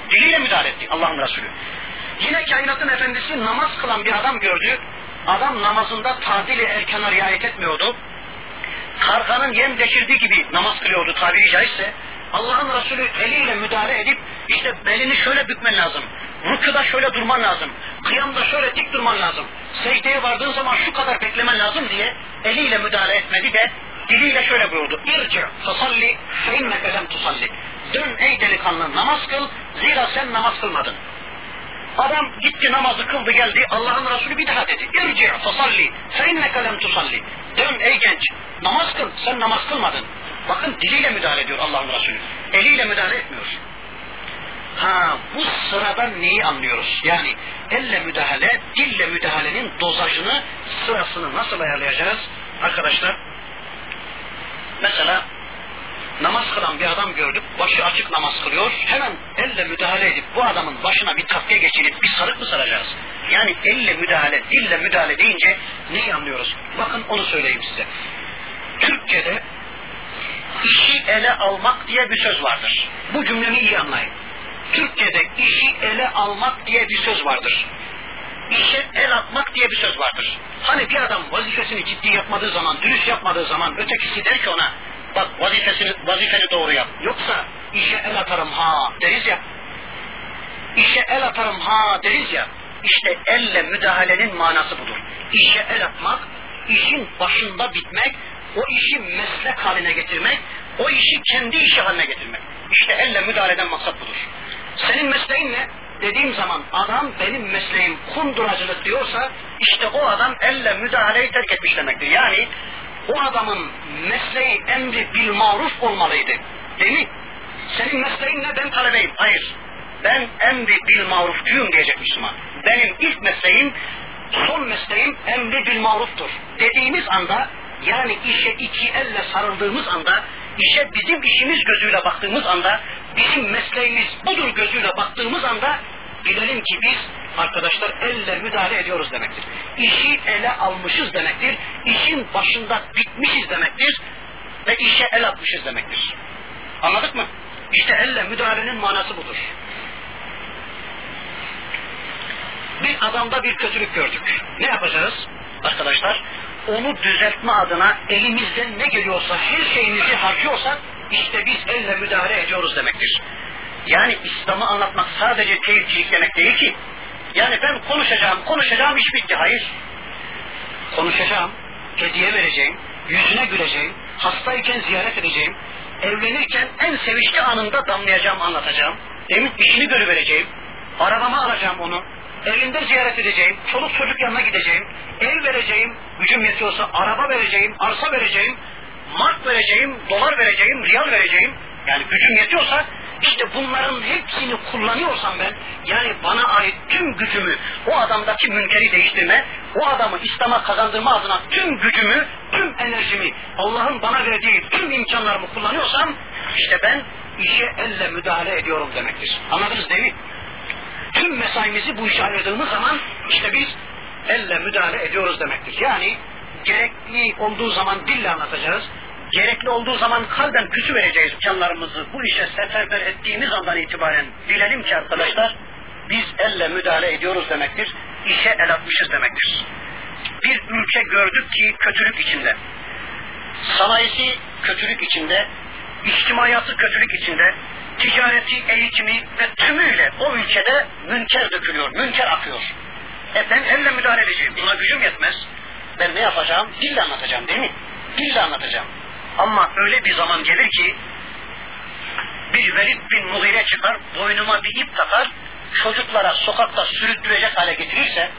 S1: Diliyle müdahale etti Allah'ın Resulü. Yine kainatın efendisi namaz kılan bir adam gördü. Adam namazında tadili erkana riayet etmiyordu karganın yem geçirdiği gibi namaz kılıyordu tabiri caizse. Allah'ın Resulü eliyle müdahale edip işte belini şöyle bükmen lazım. Rükuda şöyle durman lazım. Kıyamda şöyle dik durman lazım. Secdeye vardığın zaman şu kadar beklemen lazım diye eliyle müdahale etmedi de diliyle şöyle buyurdu. İrci fasalli fe inneke lem tusalli. Dön ey delikanlı namaz kıl zira sen namaz kılmadın. Adam gitti namazı kıldı geldi. Allah'ın Resulü bir daha dedi. İrci fasalli fe inneke lem tusalli. Dön ey genç. Namaz kıl. Sen namaz kılmadın. Bakın diliyle müdahale ediyor Allah'ın Resulü. Eliyle müdahale etmiyor. Ha bu sıradan neyi anlıyoruz? Yani elle müdahale, dille müdahalenin dozajını, sırasını nasıl ayarlayacağız? Arkadaşlar mesela namaz kılan bir adam gördük, başı açık namaz kılıyor. Hemen elle müdahale edip bu adamın başına bir takke geçirip bir sarık mı saracağız? Yani elle müdahale, dille müdahale deyince neyi anlıyoruz? Bakın onu söyleyeyim size. Türkçe'de işi ele almak diye bir söz vardır. Bu cümlemi iyi anlayın. Türkçe'de işi ele almak diye bir söz vardır. İşe el atmak diye bir söz vardır. Hani bir adam vazifesini ciddi yapmadığı zaman, dürüst yapmadığı zaman ötekisi der ki ona bak vazifesini, vazifeni doğru yap. Yoksa işe el atarım ha deriz ya. İşe el atarım ha deriz ya. İşte elle müdahalenin manası budur. İşe el atmak, işin başında bitmek, o işi meslek haline getirmek, o işi kendi işi haline getirmek. İşte elle müdahaleden maksat budur. Senin mesleğin ne? Dediğim zaman adam benim mesleğim kunduracılık diyorsa işte o adam elle müdahaleyi terk etmiş demektir. Yani o adamın mesleği emri bil maruf olmalıydı. Değil mi? Senin mesleğin ne? Ben talebeyim. Hayır. Ben emri bil marufcuyum diyecek Müslüman. Benim ilk mesleğim, son mesleğim emri bil maruftur. Dediğimiz anda yani işe iki elle sarıldığımız anda, işe bizim işimiz gözüyle baktığımız anda, bizim mesleğimiz budur gözüyle baktığımız anda bilelim ki biz arkadaşlar elle müdahale ediyoruz demektir. İşi ele almışız demektir. İşin başında bitmişiz demektir. Ve işe el atmışız demektir. Anladık mı? İşte elle müdahalenin manası budur. Bir adamda bir kötülük gördük. Ne yapacağız arkadaşlar? Onu düzeltme adına elimizden ne geliyorsa her şeyimizi harcıyorsak işte biz elle müdahale ediyoruz demektir. Yani İslam'ı anlatmak sadece teyircilik demek değil ki. Yani ben konuşacağım, konuşacağım iş bitti. Hayır. Konuşacağım, hediye vereceğim, yüzüne güleceğim, hastayken ziyaret edeceğim, evlenirken en sevinçli anında damlayacağım, anlatacağım. Emin işini görüvereceğim, arabama alacağım onu, evinde ziyaret edeceğim, çoluk çocuk yanına gideceğim, ev vereceğim, gücüm yetiyorsa araba vereceğim, arsa vereceğim, mark vereceğim, dolar vereceğim, riyal vereceğim. Yani gücüm yetiyorsa işte bunların hepsini kullanıyorsam ben yani bana ait tüm gücümü o adamdaki münkeri değiştirme, o adamı İslam'a kazandırma adına tüm gücümü, tüm enerjimi, Allah'ın bana verdiği tüm imkanlarımı kullanıyorsam işte ben işe elle müdahale ediyorum demektir. Anladınız değil mi? Tüm mesaimizi bu işe ayırdığımız zaman işte biz elle müdahale ediyoruz demektir. Yani gerekli olduğu zaman dille anlatacağız. Gerekli olduğu zaman kalben küsü vereceğiz canlarımızı bu işe seferber ettiğimiz andan itibaren bilelim ki arkadaşlar biz elle müdahale ediyoruz demektir. İşe el atmışız demektir. bir ülke gördük ki kötülük içinde. Sanayisi kötülük içinde, içtimaiyatı kötülük içinde, ticareti, eğitimi ve tümüyle o ülkede münker dökülüyor, münker akıyor. E ben elle müdahale edeceğim, buna gücüm yetmez. Ben ne yapacağım? Dille anlatacağım değil mi? Dille anlatacağım. Ama öyle bir zaman gelir ki bir Velid bin Mughire çıkar, boynuma bir ip takar, çocuklara sokakta sürüttürecek hale getirirse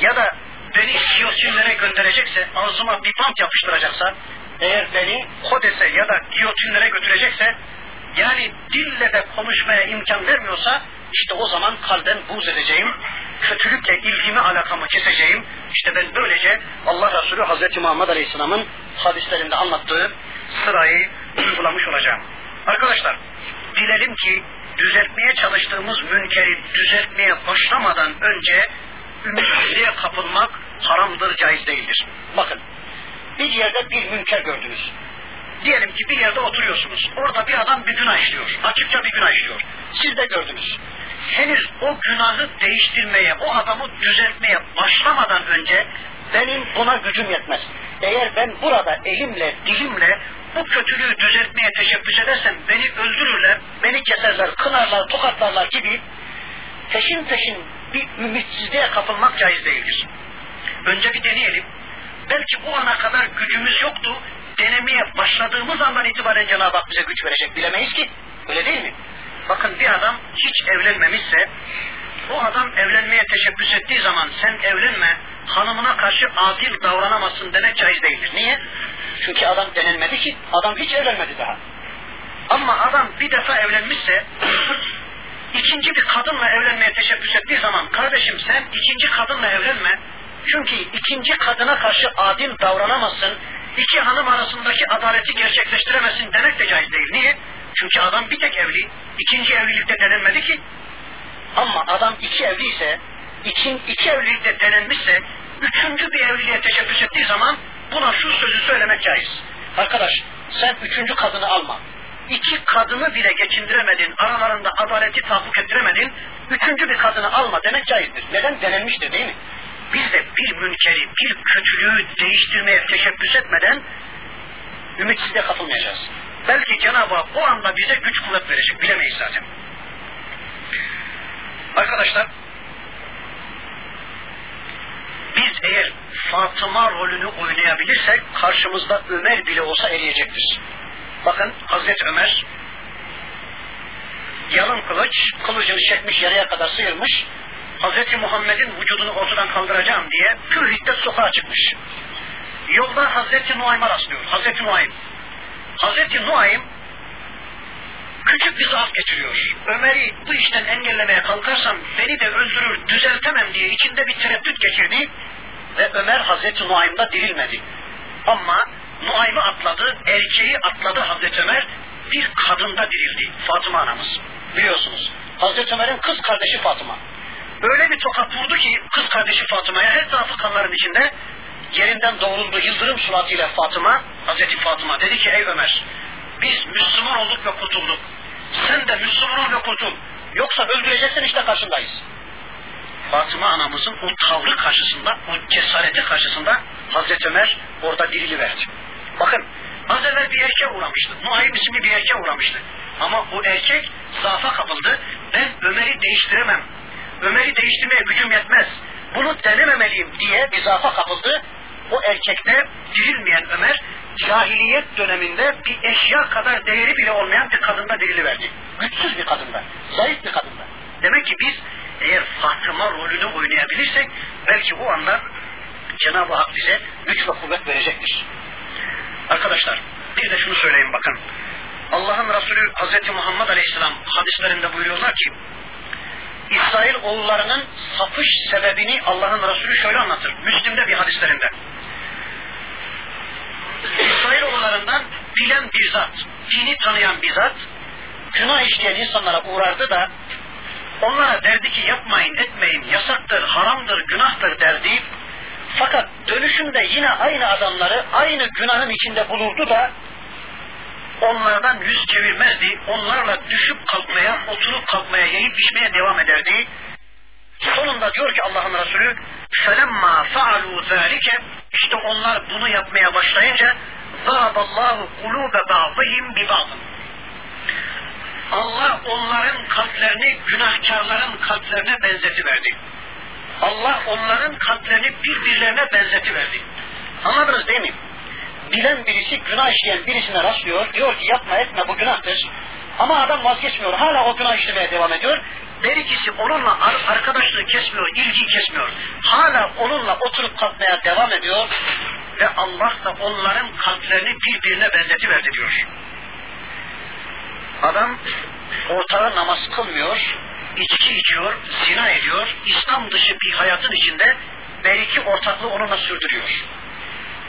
S1: ya da beni giyotinlere gönderecekse, ağzıma bir bant yapıştıracaksa, eğer beni Kodes'e ya da giyotinlere götürecekse, yani dille de konuşmaya imkan vermiyorsa, işte o zaman kalben buz edeceğim, kötülükle ilgimi alakamı keseceğim. İşte ben böylece Allah Resulü Hazreti Muhammed Aleyhisselam'ın hadislerinde anlattığı sırayı uygulamış olacağım. Arkadaşlar, dilelim ki düzeltmeye çalıştığımız münkeri düzeltmeye başlamadan önce ümitsizliğe kapılmak haramdır, caiz değildir. Bakın, bir yerde bir münker gördünüz. Diyelim ki bir yerde oturuyorsunuz. Orada bir adam bir günah işliyor. Açıkça bir günah işliyor. Siz de gördünüz. Henüz o günahı değiştirmeye, o adamı düzeltmeye başlamadan önce benim buna gücüm yetmez. Eğer ben burada elimle, dilimle bu kötülüğü düzeltmeye teşebbüs edersem beni öldürürler, beni keserler, kınarlar, tokatlarlar gibi peşin peşin bir ümitsizliğe kapılmak caiz değildir. Önce bir deneyelim. Belki o ana kadar gücümüz yoktu. Denemeye başladığımız andan itibaren Cenab-ı Hak bize güç verecek bilemeyiz ki. Öyle değil mi? Bakın bir adam hiç evlenmemişse o adam evlenmeye teşebbüs ettiği zaman sen evlenme hanımına karşı adil davranamazsın demek caiz değildir. Niye? Çünkü adam denilmedi ki adam hiç evlenmedi daha. Ama adam bir defa evlenmişse *clears throat* ikinci bir kadınla evlenmeye teşebbüs ettiği zaman kardeşim sen ikinci kadınla evlenme çünkü ikinci kadına karşı adil davranamazsın iki hanım arasındaki adaleti gerçekleştiremezsin demek de caiz değil. Niye? Çünkü adam bir tek evli. ikinci evlilikte denenmedi ki. Ama adam iki evliyse, iki, iki evlilikte denenmişse, üçüncü bir evliliğe teşebbüs ettiği zaman buna şu sözü söylemek caiz. Arkadaş sen üçüncü kadını alma. İki kadını bile geçindiremedin, aralarında adaleti tahakkuk ettiremedin, üçüncü bir kadını alma demek caizdir. Neden? Denenmiştir değil mi? Biz de bir münkeri, bir kötülüğü değiştirmeye teşebbüs etmeden ümitsizliğe kapılmayacağız. Belki Cenab-ı Hak o anda bize güç kuvvet verecek. Bilemeyiz zaten. Arkadaşlar biz eğer Fatıma rolünü oynayabilirsek karşımızda Ömer bile olsa eriyecektir. Bakın Hazreti Ömer yalın kılıç, kılıcını çekmiş yarıya kadar sıyırmış, Hazreti Muhammed'in vücudunu ortadan kaldıracağım diye pür hiddet sokağa çıkmış. Yolda Hazreti Nuaym'a rastlıyor. Hazreti Nuaym. Hazreti Nuaym küçük bir zaaf geçiriyor. Ömer'i bu işten engellemeye kalkarsam beni de öldürür, düzeltemem diye içinde bir tereddüt geçirdi ve Ömer Hazreti Nuaym'da dirilmedi. Ama Nuaym'ı atladı, erkeği atladı Hazreti Ömer, bir kadında dirildi. Fatıma anamız. Biliyorsunuz. Hazreti Ömer'in kız kardeşi Fatıma. Öyle bir tokat vurdu ki kız kardeşi Fatıma'ya her tarafı kanların içinde yerinden doğruldu yıldırım suratıyla Fatıma, Hazreti Fatıma dedi ki ey Ömer biz Müslüman olduk ve kurtulduk. Sen de Müslüman ol ve kurtul. Yoksa öldüreceksin işte karşındayız. Fatıma anamızın o tavrı karşısında, o cesareti karşısında Hazreti Ömer orada dirili verdi. Bakın az evvel bir erkeğe uğramıştı. Nuaym isimli bir erkeğe uğramıştı. Ama o erkek zaafa kapıldı. Ben Ömer'i değiştiremem. Ömer'i değiştirmeye gücüm yetmez. Bunu denememeliyim diye bir zaafa kapıldı. O erkekte dirilmeyen Ömer cahiliyet döneminde bir eşya kadar değeri bile olmayan bir kadında diriliverdi. Güçsüz bir kadında, zayıf bir kadında. Demek ki biz eğer Fatıma rolünü oynayabilirsek belki o anda Cenab-ı Hak bize güç ve kuvvet verecektir. Arkadaşlar bir de şunu söyleyeyim bakın. Allah'ın Resulü Hz. Muhammed Aleyhisselam hadislerinde buyuruyorlar ki İsrail oğullarının sapış sebebini Allah'ın Resulü şöyle anlatır. Müslim'de bir hadislerinde. İsrail oğullarından bilen bir zat, dini tanıyan bir zat, günah işleyen insanlara uğrardı da onlara derdi ki yapmayın, etmeyin, yasaktır, haramdır, günahtır derdi. Fakat dönüşünde yine aynı adamları aynı günahın içinde bulurdu da onlardan yüz çevirmezdi. Onlarla düşüp kalkmaya, oturup kalkmaya, yiyip içmeye devam ederdi. Sonunda diyor ki Allah'ın Resulü فَلَمَّا فَعَلُوا ذَٰلِكَ İşte onlar bunu yapmaya başlayınca ذَهَبَ اللّٰهُ قُلُوبَ بَعْضِهِمْ بِبَعْضٍ Allah onların kalplerini günahkarların kalplerine benzetiverdi. Allah onların kalplerini birbirlerine benzetiverdi. Anladınız değil mi? Bilen birisi günah işleyen birisine rastlıyor. Diyor ki yapma etme bu günahtır. Ama adam vazgeçmiyor. Hala o günah işlemeye devam ediyor. Berikisi onunla arkadaşlığı kesmiyor, ilgiyi kesmiyor. Hala onunla oturup kalkmaya devam ediyor. Ve Allah da onların kalplerini birbirine benzetiverdi diyor. Adam ortağı namaz kılmıyor, içki içiyor, zina ediyor, İslam dışı bir hayatın içinde belki ortaklığı onunla sürdürüyor.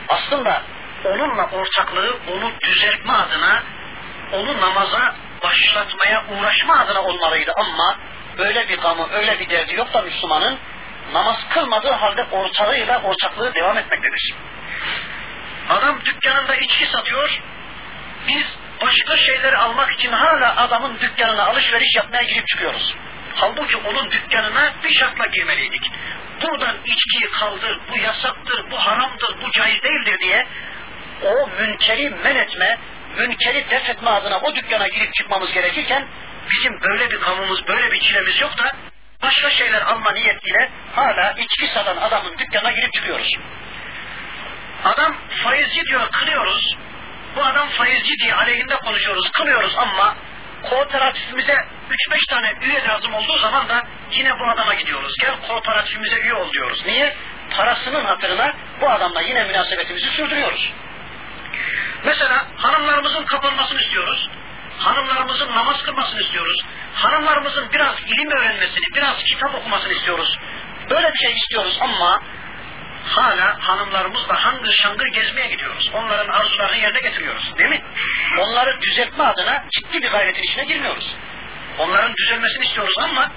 S1: Aslında onunla ortaklığı onu düzeltme adına, onu namaza başlatmaya uğraşma adına olmalıydı ama öyle bir gamı, öyle bir derdi yok da Müslümanın namaz kılmadığı halde ortağıyla ortaklığı devam etmektedir. Adam dükkanında içki satıyor, biz başka şeyleri almak için hala adamın dükkanına alışveriş yapmaya girip çıkıyoruz. Halbuki onun dükkanına bir şartla girmeliydik. Buradan içkiyi kaldır, bu yasaktır, bu haramdır, bu caiz değildir diye o münkeri men etme, münkeri def etme adına o dükkana girip çıkmamız gerekirken bizim böyle bir kamumuz, böyle bir çilemiz yok da başka şeyler alma niyetiyle hala içki satan adamın dükkanına girip çıkıyoruz. Adam faizci diyor kınıyoruz. Bu adam faizci diye aleyhinde konuşuyoruz, kınıyoruz ama kooperatifimize 3-5 tane üye lazım olduğu zaman da yine bu adama gidiyoruz. Gel kooperatifimize üye ol diyoruz. Niye? Parasının hatırına bu adamla yine münasebetimizi sürdürüyoruz. Mesela hanımlarımızın kapanmasını istiyoruz. Hanımlarımızın namaz kılmasını istiyoruz. Hanımlarımızın biraz ilim öğrenmesini, biraz kitap okumasını istiyoruz. Böyle bir şey istiyoruz ama hala hanımlarımızla hangır şangır gezmeye gidiyoruz. Onların arzularını yerine getiriyoruz. Değil mi? Onları düzeltme adına ciddi bir gayretin içine girmiyoruz. Onların düzelmesini istiyoruz ama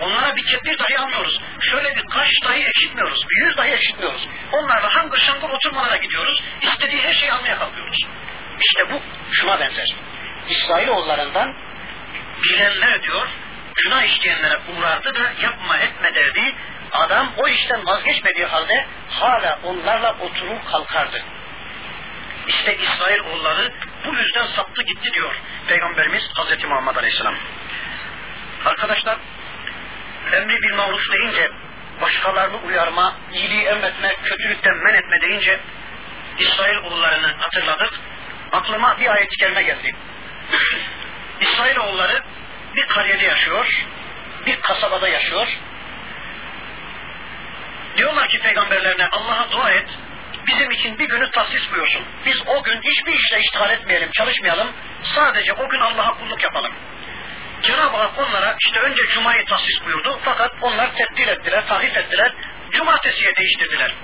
S1: onlara bir tedbir dahi almıyoruz. Şöyle bir kaş dahi ekşitmiyoruz. Bir yüz dahi ekşitmiyoruz. Onlarla hangır şangır oturmalara gidiyoruz. İstediği her şeyi almaya kalkıyoruz. İşte bu şuna benzer. İsrailoğullarından bilenler diyor günah işleyenlere uğrardı da yapma etme derdi. Adam o işten vazgeçmediği halde hala onlarla oturur kalkardı. İşte İsrail oğulları bu yüzden saptı gitti diyor Peygamberimiz Hazreti Muhammed Aleyhisselam. Arkadaşlar emri bir maruf deyince başkalarını uyarma, iyiliği emretme, kötülükten men etme deyince İsrail oğullarını hatırladık. Aklıma bir ayet-i kerime geldi. *clears throat* İsrail oğulları bir kariyede yaşıyor, bir kasabada yaşıyor. Diyorlar ki peygamberlerine Allah'a dua et, bizim için bir günü tahsis buyursun. Biz o gün hiçbir işle iştihar etmeyelim, çalışmayalım. Sadece o gün Allah'a kulluk yapalım. Cenab-ı Hak onlara işte önce Cuma'yı tahsis buyurdu fakat onlar tedbir ettiler, tahrif ettiler, Cumartesiye değiştirdiler.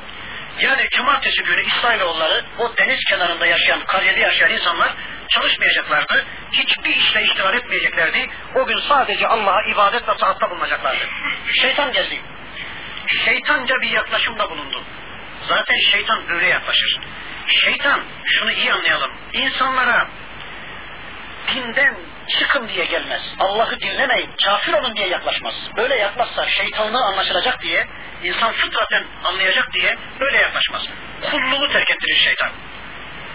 S1: Yani cumartesi günü İsrailoğulları o deniz kenarında yaşayan, kariyede yaşayan insanlar çalışmayacaklardı. Hiçbir işle iştigal etmeyeceklerdi. O gün sadece Allah'a ibadet ve taatta bulunacaklardı. Şeytan geldi. Şeytanca bir yaklaşımda bulundu. Zaten şeytan böyle yaklaşır. Şeytan, şunu iyi anlayalım, insanlara dinden çıkın diye gelmez. Allah'ı dinlemeyin, kafir olun diye yaklaşmaz. Böyle yaklaşsa şeytanlığı anlaşılacak diye, insan fıtraten anlayacak diye böyle yaklaşmaz. Kulluğu terk ettirir şeytan.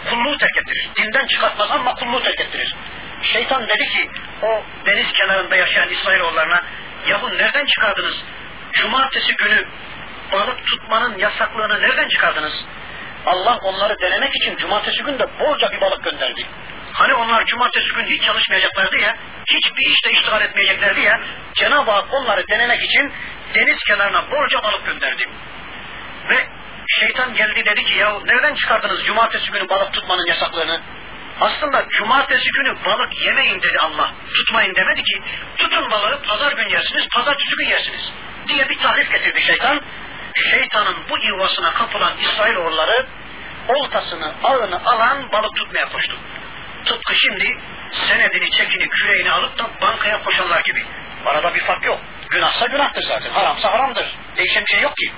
S1: Kulluğu terk ettirir. Dinden çıkartmaz ama kulluğu terk ettirir. Şeytan dedi ki o deniz kenarında yaşayan İsrailoğullarına yahu nereden çıkardınız? Cumartesi günü balık tutmanın yasaklığını nereden çıkardınız? Allah onları denemek için cumartesi günü de bolca bir balık gönderdi. Hani onlar cumartesi günü hiç çalışmayacaklardı ya, hiçbir işte iştigal etmeyeceklerdi ya, Cenab-ı Hak onları denemek için deniz kenarına bolca balık gönderdi. Ve şeytan geldi dedi ki ya nereden çıkardınız cumartesi günü balık tutmanın yasaklığını? Aslında cumartesi günü balık yemeyin dedi Allah. Tutmayın demedi ki tutun balığı pazar gün yersiniz, pazartesi gün yersiniz diye bir tahrif getirdi şeytan. Şeytanın bu yuvasına kapılan İsrailoğulları oltasını, ağını alan balık tutmaya koştu. Tıpkı şimdi senedini, çekini, küreğini alıp da bankaya koşanlar gibi. Arada bir fark yok. Günahsa günahtır zaten. Haramsa haramdır. Değişen bir şey yok ki.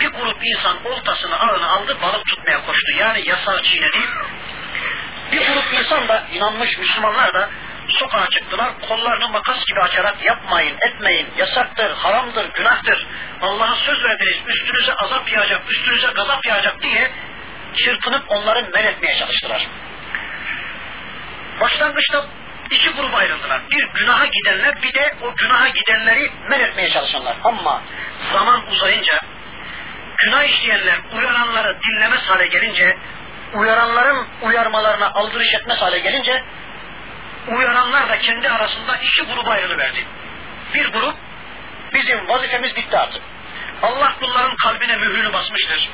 S1: Bir grup insan oltasını, ağını aldı, balık tutmaya koştu. Yani yasağı çiğnedi. Bir grup insan da, inanmış Müslümanlar da sokağa çıktılar. Kollarını makas gibi açarak yapmayın, etmeyin, yasaktır, haramdır, günahtır. Allah'a söz verdiniz, üstünüze azap yağacak, üstünüze gazap yağacak diye çırpınıp onları men etmeye çalıştılar. Başlangıçta iki gruba ayrıldılar. Bir günaha gidenler bir de o günaha gidenleri men etmeye çalışanlar. Ama zaman uzayınca günah işleyenler uyaranları dinlemez hale gelince uyaranların uyarmalarına aldırış etmez hale gelince uyaranlar da kendi arasında iki gruba ayrılıverdi. Bir grup bizim vazifemiz bitti artık. Allah bunların kalbine mührünü basmıştır.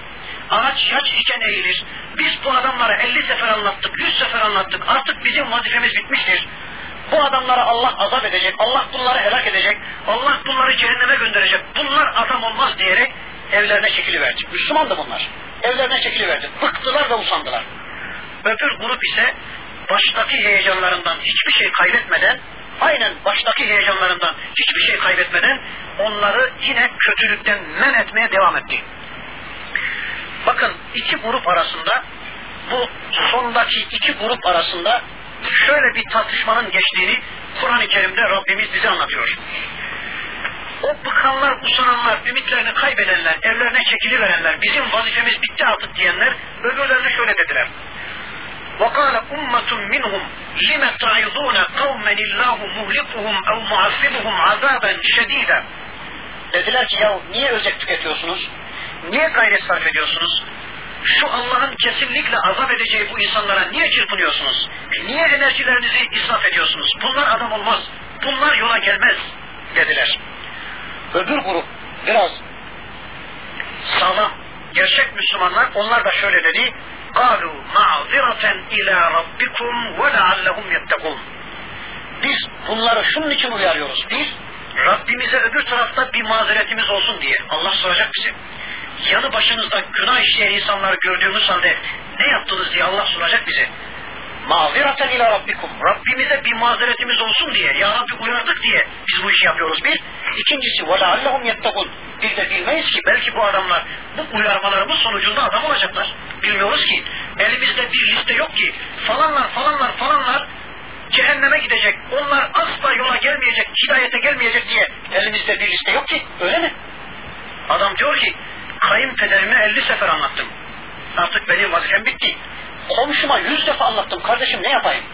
S1: Ağaç yaç iken eğilir. Biz bu adamlara 50 sefer anlattık, 100 sefer anlattık. Artık bizim vazifemiz bitmiştir. Bu adamlara Allah azap edecek, Allah bunları helak edecek, Allah bunları cehenneme gönderecek. Bunlar adam olmaz diyerek evlerine çekiliverdi. Müslüman da bunlar. Evlerine çekiliverdi. Bıktılar ve usandılar. Öbür grup ise baştaki heyecanlarından hiçbir şey kaybetmeden aynen baştaki heyecanlarından hiçbir şey kaybetmeden onları yine kötülükten men etmeye devam etti. Bakın iki grup arasında bu sondaki iki grup arasında şöyle bir tartışmanın geçtiğini Kur'an-ı Kerim'de Rabbimiz bize anlatıyor. O bıkanlar, usananlar, ümitlerini kaybedenler, evlerine çekiliverenler, bizim vazifemiz bitti artık diyenler öbürlerine şöyle dediler. وقال أمة منهم لم تعظون قوما الله مهلكهم أو معذبهم عذابا شديدا Dediler ki ya niye özek tüketiyorsunuz? Niye gayret sarf ediyorsunuz? Şu Allah'ın kesinlikle azap edeceği bu insanlara niye çırpınıyorsunuz? Niye enerjilerinizi israf ediyorsunuz? Bunlar adam olmaz. Bunlar yola gelmez dediler. Öbür grup biraz sağlam gerçek Müslümanlar onlar da şöyle dedi. قَالُوا مَعْذِرَةً اِلَى رَبِّكُمْ وَلَعَلَّهُمْ يَتَّقُونَ Biz bunları şunun için uyarıyoruz. Bir, Rabbimize öbür tarafta bir mazeretimiz olsun diye. Allah soracak bize. Yanı başınızda günah işleyen insanları gördüğümüz halde ne yaptınız diye Allah soracak bize. Maziraten ila rabbikum. Rabbimize bir mazeretimiz olsun diye, ya Rabbi uyardık diye biz bu işi yapıyoruz bir. İkincisi ve leallehum yettekun. Biz de bilmeyiz ki belki bu adamlar bu uyarmalarımız sonucunda adam olacaklar. Bilmiyoruz ki. Elimizde bir liste yok ki. Falanlar falanlar falanlar cehenneme gidecek. Onlar asla yola gelmeyecek, hidayete gelmeyecek diye elimizde bir liste yok ki. Öyle mi? Adam diyor ki kayınpederime 50 sefer anlattım. Artık benim vazifem bitti. Komşuma yüz defa anlattım kardeşim ne yapayım?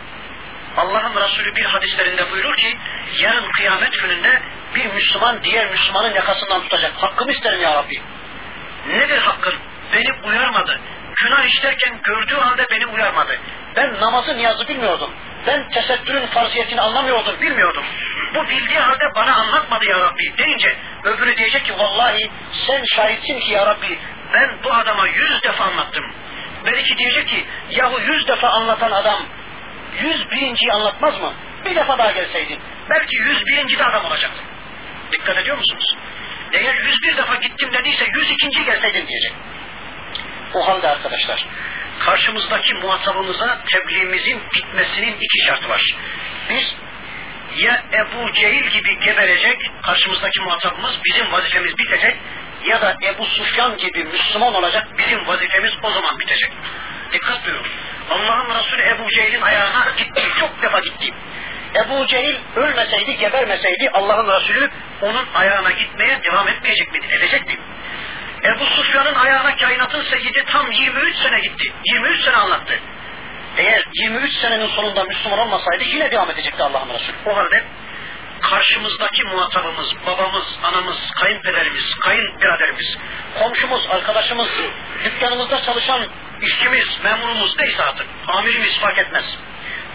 S1: Allah'ın Resulü bir hadislerinde buyurur ki yarın kıyamet gününde bir Müslüman diğer Müslümanın yakasından tutacak. Hakkımı isterim ya Rabbi. Nedir hakkın? Beni uyarmadı. Günah işlerken gördüğü halde beni uyarmadı. Ben namazı niyazı bilmiyordum. Ben tesettürün farziyetini anlamıyordum, bilmiyordum. Bu bildiği halde bana anlatmadı ya Rabbi deyince öbürü diyecek ki vallahi sen şahitsin ki ya Rabbi ben bu adama yüz defa anlattım. Belki diyecek ki yahu yüz defa anlatan adam yüz birinciyi anlatmaz mı? Bir defa daha gelseydin. Belki yüz birinci de adam olacaktın. Dikkat ediyor musunuz? Eğer yüz bir defa gittim dediyse yüz ikinci gelseydin diyecek. O halde arkadaşlar karşımızdaki muhatabımıza tebliğimizin bitmesinin iki şartı var. Bir, ya Ebu Cehil gibi geberecek, karşımızdaki muhatabımız bizim vazifemiz bitecek ya da Ebu Sufyan gibi Müslüman olacak bizim vazifemiz o zaman bitecek. Dikkat buyurun. Allah'ın Resulü Ebu Cehil'in ayağına gitti. Çok defa gitti. Ebu Cehil ölmeseydi, gebermeseydi Allah'ın Resulü onun ayağına gitmeye devam etmeyecek miydi? Edecekti. Ebu Sufyan'ın ayağına kainatın seyyidi tam 23 sene gitti. 23 sene anlattı. Eğer 23 senenin sonunda Müslüman olmasaydı yine devam edecekti Allah'ın Resulü. O halde karşımızdaki muhatabımız, babamız, anamız, kayınpederimiz, kayınbiraderimiz, komşumuz, arkadaşımız, dükkanımızda çalışan işçimiz, memurumuz neyse artık, amirimiz fark etmez.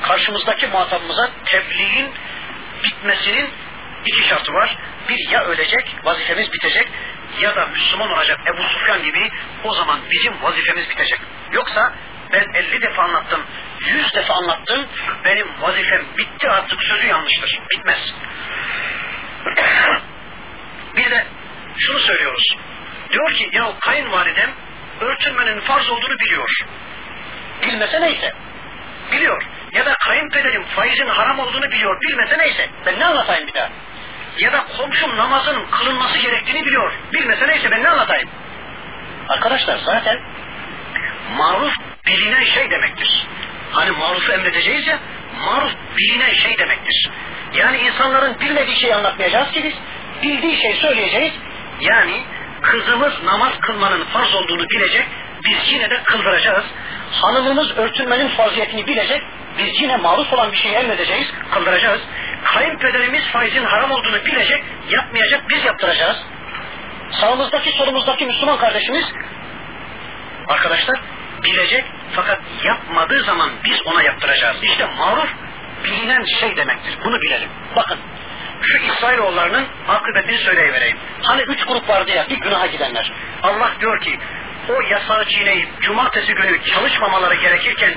S1: Karşımızdaki muhatabımıza tebliğin bitmesinin iki şartı var. Bir ya ölecek, vazifemiz bitecek ya da Müslüman olacak Ebu Sufyan gibi o zaman bizim vazifemiz bitecek. Yoksa ben 50 defa anlattım, 100 defa anlattım, benim vazifem bitti artık sözü yanlıştır. Bitmez. *clears throat* Bir de şunu söylüyoruz. Diyor ki ya kayınvalidem örtünmenin farz olduğunu biliyor. Bilmese neyse. Biliyor. Ya da kayınpederim faizin haram olduğunu biliyor. Bilmese neyse. Ben ne anlatayım bir daha? Ya da komşum namazın kılınması gerektiğini biliyor. Bilmese neyse ben ne anlatayım? Arkadaşlar zaten maruf bilinen şey demektir. Hani marufu emredeceğiz ya, maruf bilinen şey demektir. Yani insanların bilmediği şeyi anlatmayacağız ki biz, bildiği şey söyleyeceğiz. Yani kızımız namaz kılmanın farz olduğunu bilecek, biz yine de kıldıracağız. Hanımımız örtünmenin faziyetini bilecek, biz yine maruf olan bir şeyi emredeceğiz, kıldıracağız. Kayınpederimiz faizin haram olduğunu bilecek, yapmayacak, biz yaptıracağız. Sağımızdaki solumuzdaki Müslüman kardeşimiz arkadaşlar bilecek fakat yapmadığı zaman biz ona yaptıracağız. İşte maruf bilinen şey demektir. Bunu bilelim. Bakın şu İsrailoğullarının akıbetini söyleyivereyim. Hani üç grup vardı ya bir günaha gidenler. Allah diyor ki o yasağı çiğneyip cumartesi günü çalışmamaları gerekirken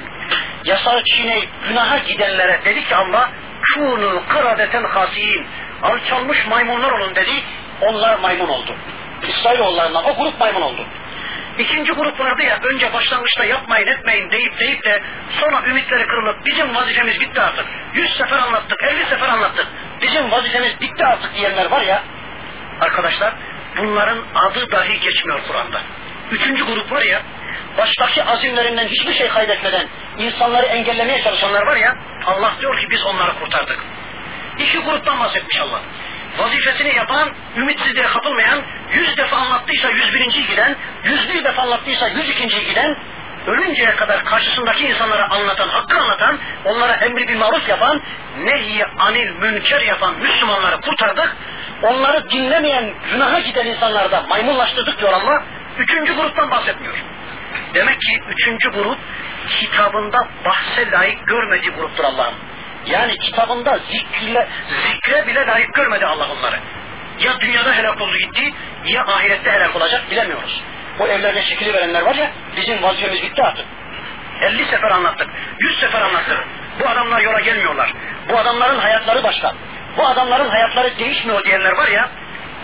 S1: yasağı çiğneyip günaha gidenlere dedi ki Allah kûnû kıradeten hasiyin alçalmış maymunlar olun dedi. Onlar maymun oldu. İsrailoğullarından o grup maymun oldu. İkinci grup vardı ya önce başlangıçta yapmayın etmeyin deyip deyip de sonra ümitleri kırılıp bizim vazifemiz bitti artık. Yüz sefer anlattık, elli sefer anlattık. Bizim vazifemiz bitti artık diyenler var ya arkadaşlar bunların adı dahi geçmiyor Kur'an'da. Üçüncü grup var ya baştaki azimlerinden hiçbir şey kaybetmeden insanları engellemeye çalışanlar var ya Allah diyor ki biz onları kurtardık. İki gruptan bahsetmiş Allah vazifesini yapan, ümitsizliğe kapılmayan, yüz defa anlattıysa yüz birinci giden, yüz bir defa anlattıysa yüz ikinci giden, ölünceye kadar karşısındaki insanlara anlatan, hakkı anlatan, onlara emri bir maruf yapan, nehi anil münker yapan Müslümanları kurtardık. Onları dinlemeyen, günaha giden insanları da maymunlaştırdık diyor Allah. Üçüncü gruptan bahsetmiyor. Demek ki üçüncü grup kitabında bahse layık görmediği gruptur Allah'ın. Yani kitabında zikre, zikre bile layık görmedi Allah onları. Ya dünyada helak oldu gitti ya ahirette helak olacak bilemiyoruz. O evlerde şekili verenler var ya bizim vazifemiz bitti artık. 50 sefer anlattık. 100 sefer anlattık. Bu adamlar yola gelmiyorlar. Bu adamların hayatları başka. Bu adamların hayatları değişmiyor diyenler var ya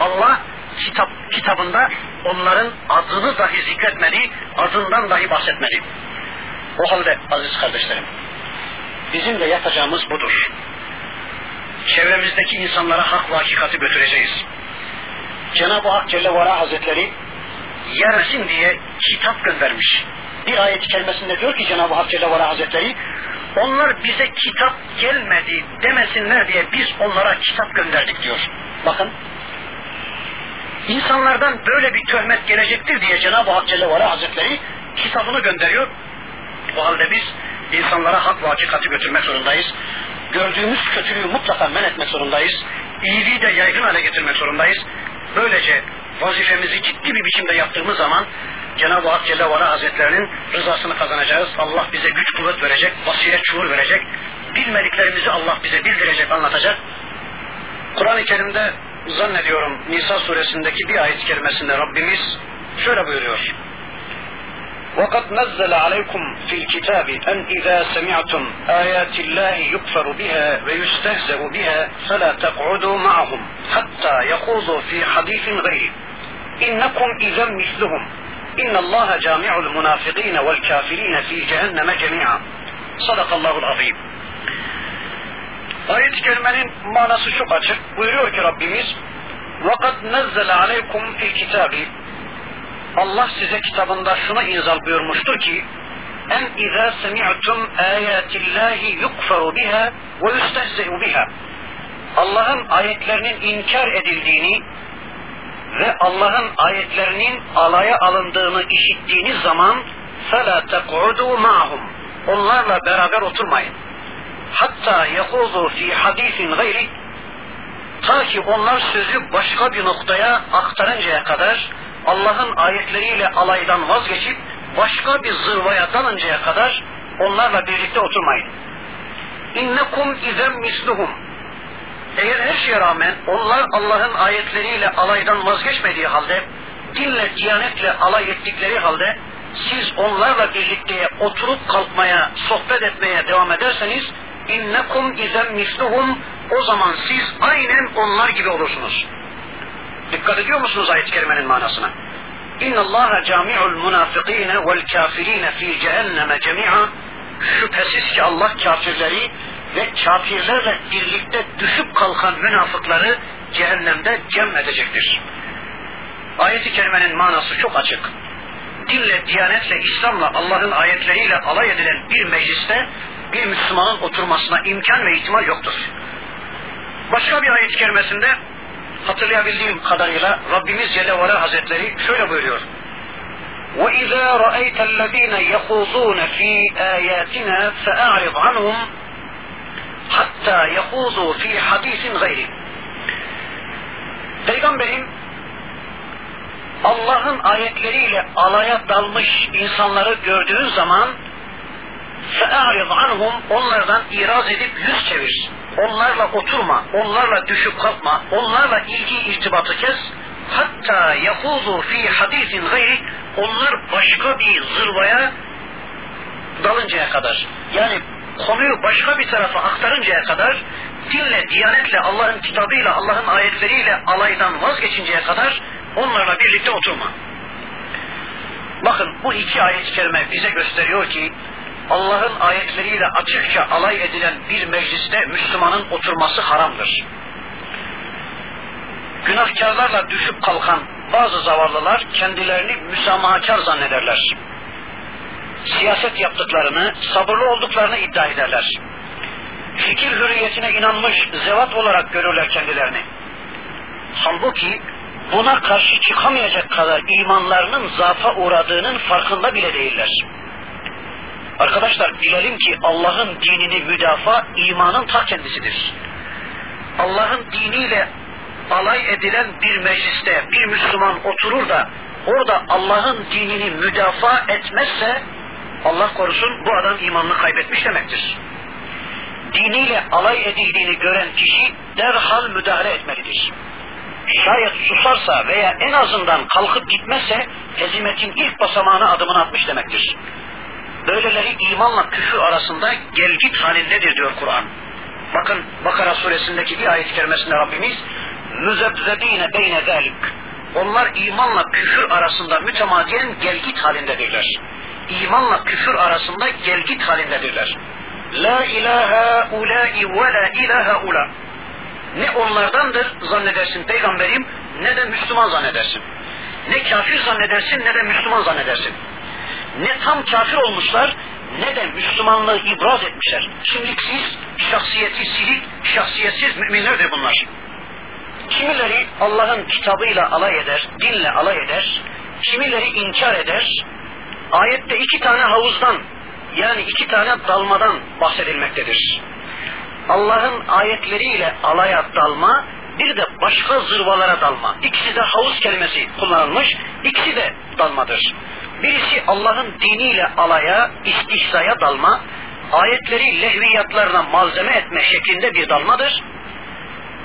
S1: Allah kitap kitabında onların adını dahi zikretmedi, adından dahi bahsetmedi. O halde aziz kardeşlerim, Bizim de yapacağımız budur. Çevremizdeki insanlara hak ve hakikati götüreceğiz. Cenab-ı Hak Celle ve Hazretleri yersin diye kitap göndermiş. Bir ayet-i diyor ki Cenab-ı Hak Celle ve Hazretleri onlar bize kitap gelmedi demesinler diye biz onlara kitap gönderdik diyor. Bakın insanlardan böyle bir töhmet gelecektir diye Cenab-ı Hak Celle ve Hazretleri kitabını gönderiyor. O halde biz insanlara hak ve hakikati götürmek zorundayız. Gördüğümüz kötülüğü mutlaka men etmek zorundayız. İyiliği de yaygın hale getirmek zorundayız. Böylece vazifemizi ciddi bir biçimde yaptığımız zaman Cenab-ı Hak Celle ve Hazretlerinin rızasını kazanacağız. Allah bize güç kuvvet verecek, basiret şuur verecek. Bilmediklerimizi Allah bize bildirecek, anlatacak. Kur'an-ı Kerim'de zannediyorum Nisa suresindeki bir ayet-i kerimesinde Rabbimiz şöyle buyuruyor. وقد نزل عليكم في الكتاب أن إذا سمعتم آيات الله يكفر بها ويستهزأ بها فلا تقعدوا معهم حتى يخوضوا في حديث غيره. إنكم إذا مثلهم. إن الله جامع المنافقين والكافرين في جهنم جميعا. صدق الله العظيم. Ayet-i manası çok açık. Buyuruyor ki Rabbimiz وَقَدْ نَزَّلَ عَلَيْكُمْ فِي الْكِتَابِ Allah size kitabında şunu inzal buyurmuştur ki en izâ semi'tum âyâtillâhi yukferu biha ve yustehze'u biha Allah'ın ayetlerinin inkar edildiğini ve Allah'ın ayetlerinin alaya alındığını işittiğiniz zaman فَلَا تَقْعُدُوا مَعْهُمْ Onlarla beraber oturmayın. Hatta يَخُوضُوا fi hadisin gayri ta ki onlar sözü başka bir noktaya aktarıncaya kadar Allah'ın ayetleriyle alaydan vazgeçip başka bir zırvaya dalıncaya kadar onlarla birlikte oturmayın. İnnekum izem misluhum. Eğer her şeye rağmen onlar Allah'ın ayetleriyle alaydan vazgeçmediği halde, dinle, diyanetle alay ettikleri halde, siz onlarla birlikte oturup kalkmaya, sohbet etmeye devam ederseniz, innekum izem misluhum, o zaman siz aynen onlar gibi olursunuz. Dikkat ediyor musunuz ayet-i kerimenin manasına? Allah cami'ul munafikine vel kafirine fi cehenneme cemi'a şüphesiz ki Allah kafirleri ve kafirlerle birlikte düşüp kalkan münafıkları cehennemde cem edecektir. Ayet-i kerimenin manası çok açık. Dinle, diyanetle, İslam'la, Allah'ın ayetleriyle alay edilen bir mecliste bir Müslümanın oturmasına imkan ve ihtimal yoktur. Başka bir ayet-i kerimesinde hatırlayabildiğim kadarıyla Rabbimiz Celle ve Hazretleri şöyle buyuruyor. وَإِذَا رَأَيْتَ الَّذ۪ينَ يَخُوضُونَ ف۪ي آيَاتِنَا فَأَعْرِضْ عَنْهُمْ hatta yahuzu fi hadisin gayri. Peygamberim Allah'ın ayetleriyle alaya dalmış insanları gördüğün zaman فَاَعْرِضْ عَنْهُمْ Onlardan iraz edip yüz çevir. Onlarla oturma, onlarla düşüp kalkma, onlarla ilgi irtibatı kes. Hatta yahuzu fi hadisin gayri onlar başka bir zırvaya dalıncaya kadar. Yani konuyu başka bir tarafa aktarıncaya kadar dinle, diyanetle, Allah'ın kitabıyla, Allah'ın ayetleriyle alaydan vazgeçinceye kadar onlarla birlikte oturma. Bakın bu iki ayet-i kerime bize gösteriyor ki Allah'ın ayetleriyle açıkça alay edilen bir mecliste Müslümanın oturması haramdır. Günahkarlarla düşüp kalkan bazı zavallılar kendilerini müsamahakar zannederler. Siyaset yaptıklarını, sabırlı olduklarını iddia ederler. Fikir hürriyetine inanmış zevat olarak görürler kendilerini. Halbuki buna karşı çıkamayacak kadar imanlarının zafa uğradığının farkında bile değiller. Arkadaşlar bilelim ki Allah'ın dinini müdafaa imanın ta kendisidir. Allah'ın diniyle alay edilen bir mecliste bir Müslüman oturur da orada Allah'ın dinini müdafaa etmezse Allah korusun bu adam imanını kaybetmiş demektir. Diniyle alay edildiğini gören kişi derhal müdahale etmelidir. Şayet susarsa veya en azından kalkıp gitmezse hezimetin ilk basamağına adımını atmış demektir. Böyleleri imanla küfür arasında gelgit halindedir diyor Kur'an. Bakın Bakara suresindeki bir ayet-i kerimesinde Rabbimiz müzebzebine beyne zalik. Onlar imanla küfür arasında mütemadiyen gelgit halindedirler. İmanla küfür arasında gelgit halindedirler. La ilahe ulai ve la ilahe ula. Ne onlardandır zannedersin peygamberim ne de Müslüman zannedersin. Ne kafir zannedersin ne de Müslüman zannedersin ne tam kafir olmuşlar ne de Müslümanlığı ibraz etmişler. Kimliksiz, şahsiyeti silik, şahsiyetsiz müminlerdir bunlar. Kimileri Allah'ın kitabıyla alay eder, dinle alay eder, kimileri inkar eder. Ayette iki tane havuzdan yani iki tane dalmadan bahsedilmektedir. Allah'ın ayetleriyle alaya dalma, bir de başka zırvalara dalma. İkisi de havuz kelimesi kullanılmış, ikisi de dalmadır. Birisi Allah'ın diniyle alaya, istihzaya dalma, ayetleri lehviyatlarına malzeme etme şeklinde bir dalmadır.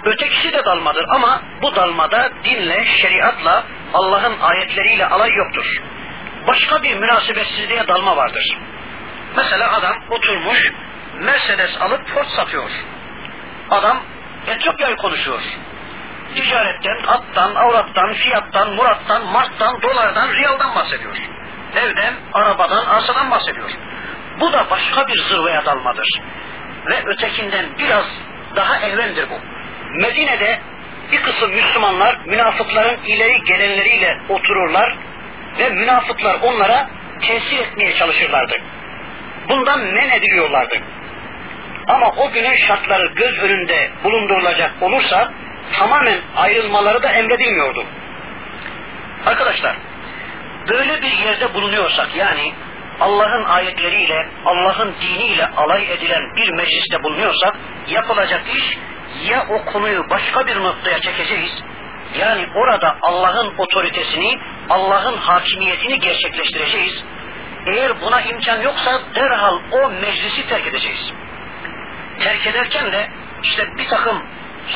S1: Ötekisi de dalmadır ama bu dalmada dinle, şeriatla, Allah'ın ayetleriyle alay yoktur. Başka bir münasebetsizliğe dalma vardır. Mesela adam oturmuş, Mercedes alıp Ford satıyor. Adam Etiyopya'yı konuşuyor. Ticaretten, attan, avrattan, fiyattan, murattan, marttan, dolardan, riyaldan bahsediyor evden, arabadan, arsadan bahsediyor. Bu da başka bir zırvaya dalmadır. Ve ötekinden biraz daha evveldir bu. Medine'de bir kısım Müslümanlar münafıkların ileri gelenleriyle otururlar ve münafıklar onlara tesir etmeye çalışırlardı. Bundan men ediliyorlardı. Ama o günün şartları göz önünde bulundurulacak olursa tamamen ayrılmaları da emredilmiyordu. Arkadaşlar böyle bir yerde bulunuyorsak yani Allah'ın ayetleriyle, Allah'ın diniyle alay edilen bir mecliste bulunuyorsak yapılacak iş ya o konuyu başka bir noktaya çekeceğiz yani orada Allah'ın otoritesini, Allah'ın hakimiyetini gerçekleştireceğiz. Eğer buna imkan yoksa derhal o meclisi terk edeceğiz. Terk ederken de işte bir takım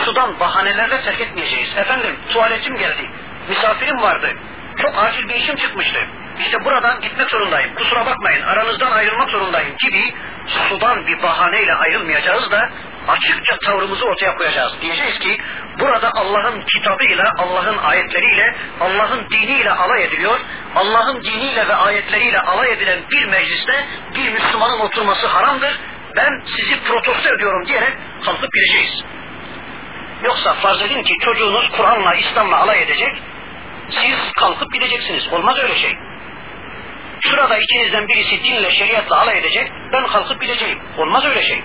S1: sudan bahanelerle terk etmeyeceğiz. Efendim tuvaletim geldi, misafirim vardı, çok acil bir işim çıkmıştı. İşte buradan gitmek zorundayım. Kusura bakmayın aranızdan ayrılmak zorundayım gibi sudan bir bahaneyle ayrılmayacağız da açıkça tavrımızı ortaya koyacağız. Diyeceğiz ki burada Allah'ın kitabıyla, Allah'ın ayetleriyle, Allah'ın diniyle alay ediliyor. Allah'ın diniyle ve ayetleriyle alay edilen bir mecliste bir Müslümanın oturması haramdır. Ben sizi protesto ediyorum diyerek kalkıp gideceğiz. Yoksa farz edin ki çocuğunuz Kur'an'la, İslam'la alay edecek siz kalkıp gideceksiniz. Olmaz öyle şey. Şurada içinizden birisi dinle, şeriatla alay edecek, ben kalkıp gideceğim. Olmaz öyle şey.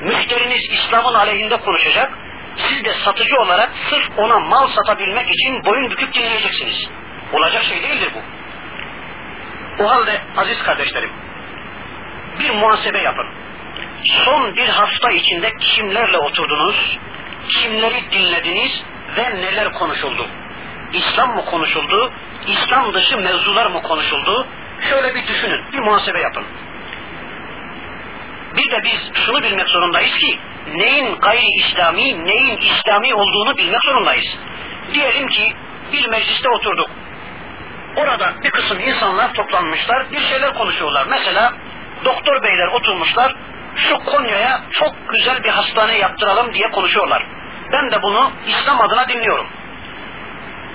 S1: Müşteriniz İslam'ın aleyhinde konuşacak, siz de satıcı olarak sırf ona mal satabilmek için boyun büküp dinleyeceksiniz. Olacak şey değildir bu. O halde aziz kardeşlerim, bir muhasebe yapın. Son bir hafta içinde kimlerle oturdunuz, kimleri dinlediniz ve neler konuşuldu? İslam mı konuşuldu, İslam dışı mevzular mı konuşuldu? Şöyle bir düşünün, bir muhasebe yapın. Bir de biz şunu bilmek zorundayız ki, neyin gayri İslami, neyin İslami olduğunu bilmek zorundayız. Diyelim ki bir mecliste oturduk. Orada bir kısım insanlar toplanmışlar, bir şeyler konuşuyorlar. Mesela doktor beyler oturmuşlar, şu Konya'ya çok güzel bir hastane yaptıralım diye konuşuyorlar. Ben de bunu İslam adına dinliyorum.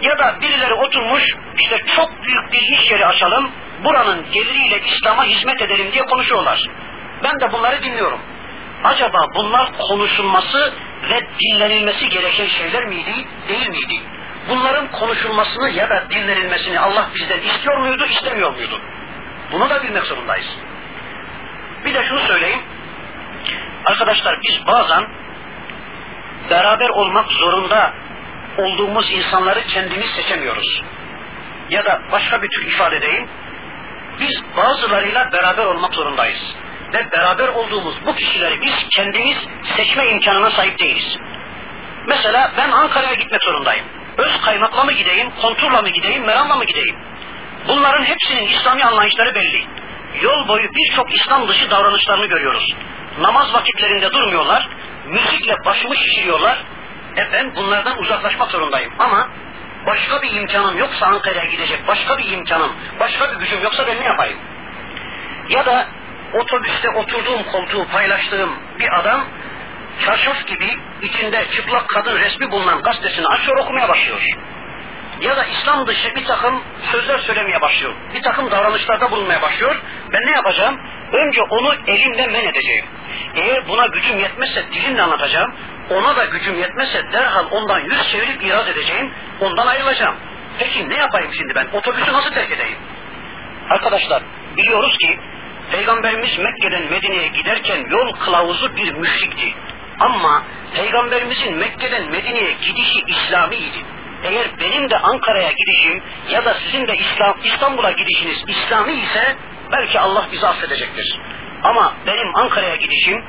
S1: Ya da birileri oturmuş işte çok büyük bir iş yeri açalım, buranın geliriyle İslam'a hizmet edelim diye konuşuyorlar. Ben de bunları dinliyorum. Acaba bunlar konuşulması ve dinlenilmesi gereken şeyler miydi, değil miydi? Bunların konuşulmasını ya da dinlenilmesini Allah bizden istiyor muydu, istemiyor muydu? Bunu da bilmek zorundayız. Bir de şunu söyleyeyim. Arkadaşlar biz bazen beraber olmak zorunda olduğumuz insanları kendimiz seçemiyoruz. Ya da başka bir tür ifade edeyim. Biz bazılarıyla beraber olmak zorundayız. Ve beraber olduğumuz bu kişileri biz kendimiz seçme imkanına sahip değiliz. Mesela ben Ankara'ya gitmek zorundayım. Öz kaymakla mı gideyim, konturla mı gideyim, meramla mı gideyim? Bunların hepsinin İslami anlayışları belli. Yol boyu birçok İslam dışı davranışlarını görüyoruz. Namaz vakitlerinde durmuyorlar, müzikle başımı şişiriyorlar. E ben bunlardan uzaklaşmak zorundayım. Ama başka bir imkanım yoksa Ankara'ya gidecek, başka bir imkanım, başka bir gücüm yoksa ben ne yapayım? Ya da otobüste oturduğum koltuğu paylaştığım bir adam çarşaf gibi içinde çıplak kadın resmi bulunan gazetesini açıyor okumaya başlıyor. Ya da İslam dışı bir takım sözler söylemeye başlıyor. Bir takım davranışlarda bulunmaya başlıyor. Ben ne yapacağım? Önce onu elimle men edeceğim. Eğer buna gücüm yetmezse dilimle anlatacağım. Ona da gücüm yetmezse derhal ondan yüz çevirip iraz edeceğim. Ondan ayrılacağım. Peki ne yapayım şimdi ben? Otobüsü nasıl terk edeyim? Arkadaşlar biliyoruz ki Peygamberimiz Mekke'den Medine'ye giderken yol kılavuzu bir müşrikti. Ama Peygamberimizin Mekke'den Medine'ye gidişi İslamiydi. Eğer benim de Ankara'ya gidişim ya da sizin de İslam, İstanbul'a gidişiniz İslami ise belki Allah bizi affedecektir. Ama benim Ankara'ya gidişim,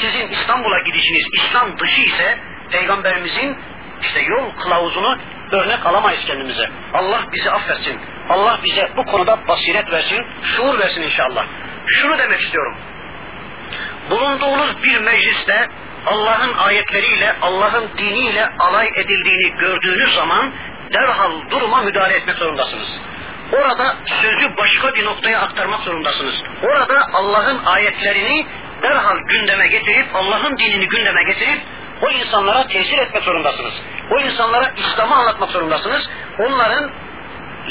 S1: sizin İstanbul'a gidişiniz İslam dışı ise Peygamberimizin işte yol kılavuzunu örnek alamayız kendimize. Allah bizi affetsin. Allah bize bu konuda basiret versin, şuur versin inşallah. Şunu demek istiyorum. Bulunduğunuz bir mecliste Allah'ın ayetleriyle, Allah'ın diniyle alay edildiğini gördüğünüz zaman derhal duruma müdahale etmek zorundasınız. Orada sözü başka bir noktaya aktarmak zorundasınız. Orada Allah'ın ayetlerini derhal gündeme getirip, Allah'ın dinini gündeme getirip o insanlara tesir etmek zorundasınız. O insanlara İslam'ı anlatmak zorundasınız. Onların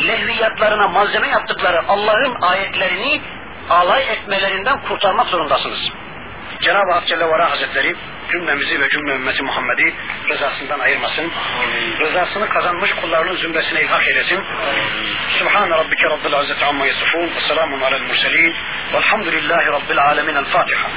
S1: lehviyatlarına malzeme yaptıkları Allah'ın ayetlerini alay etmelerinden kurtarmak zorundasınız. Cenab-ı Hak Celle ve Hazretleri cümlemizi ve cümle ümmeti Muhammed'i rızasından ayırmasın. Rızasını kazanmış kullarının zümresine ilhak eylesin. Subhan rabbike rabbil izzeti amma yasifun selamun alel murselin velhamdülillahi rabbil alemin. El Fatiha.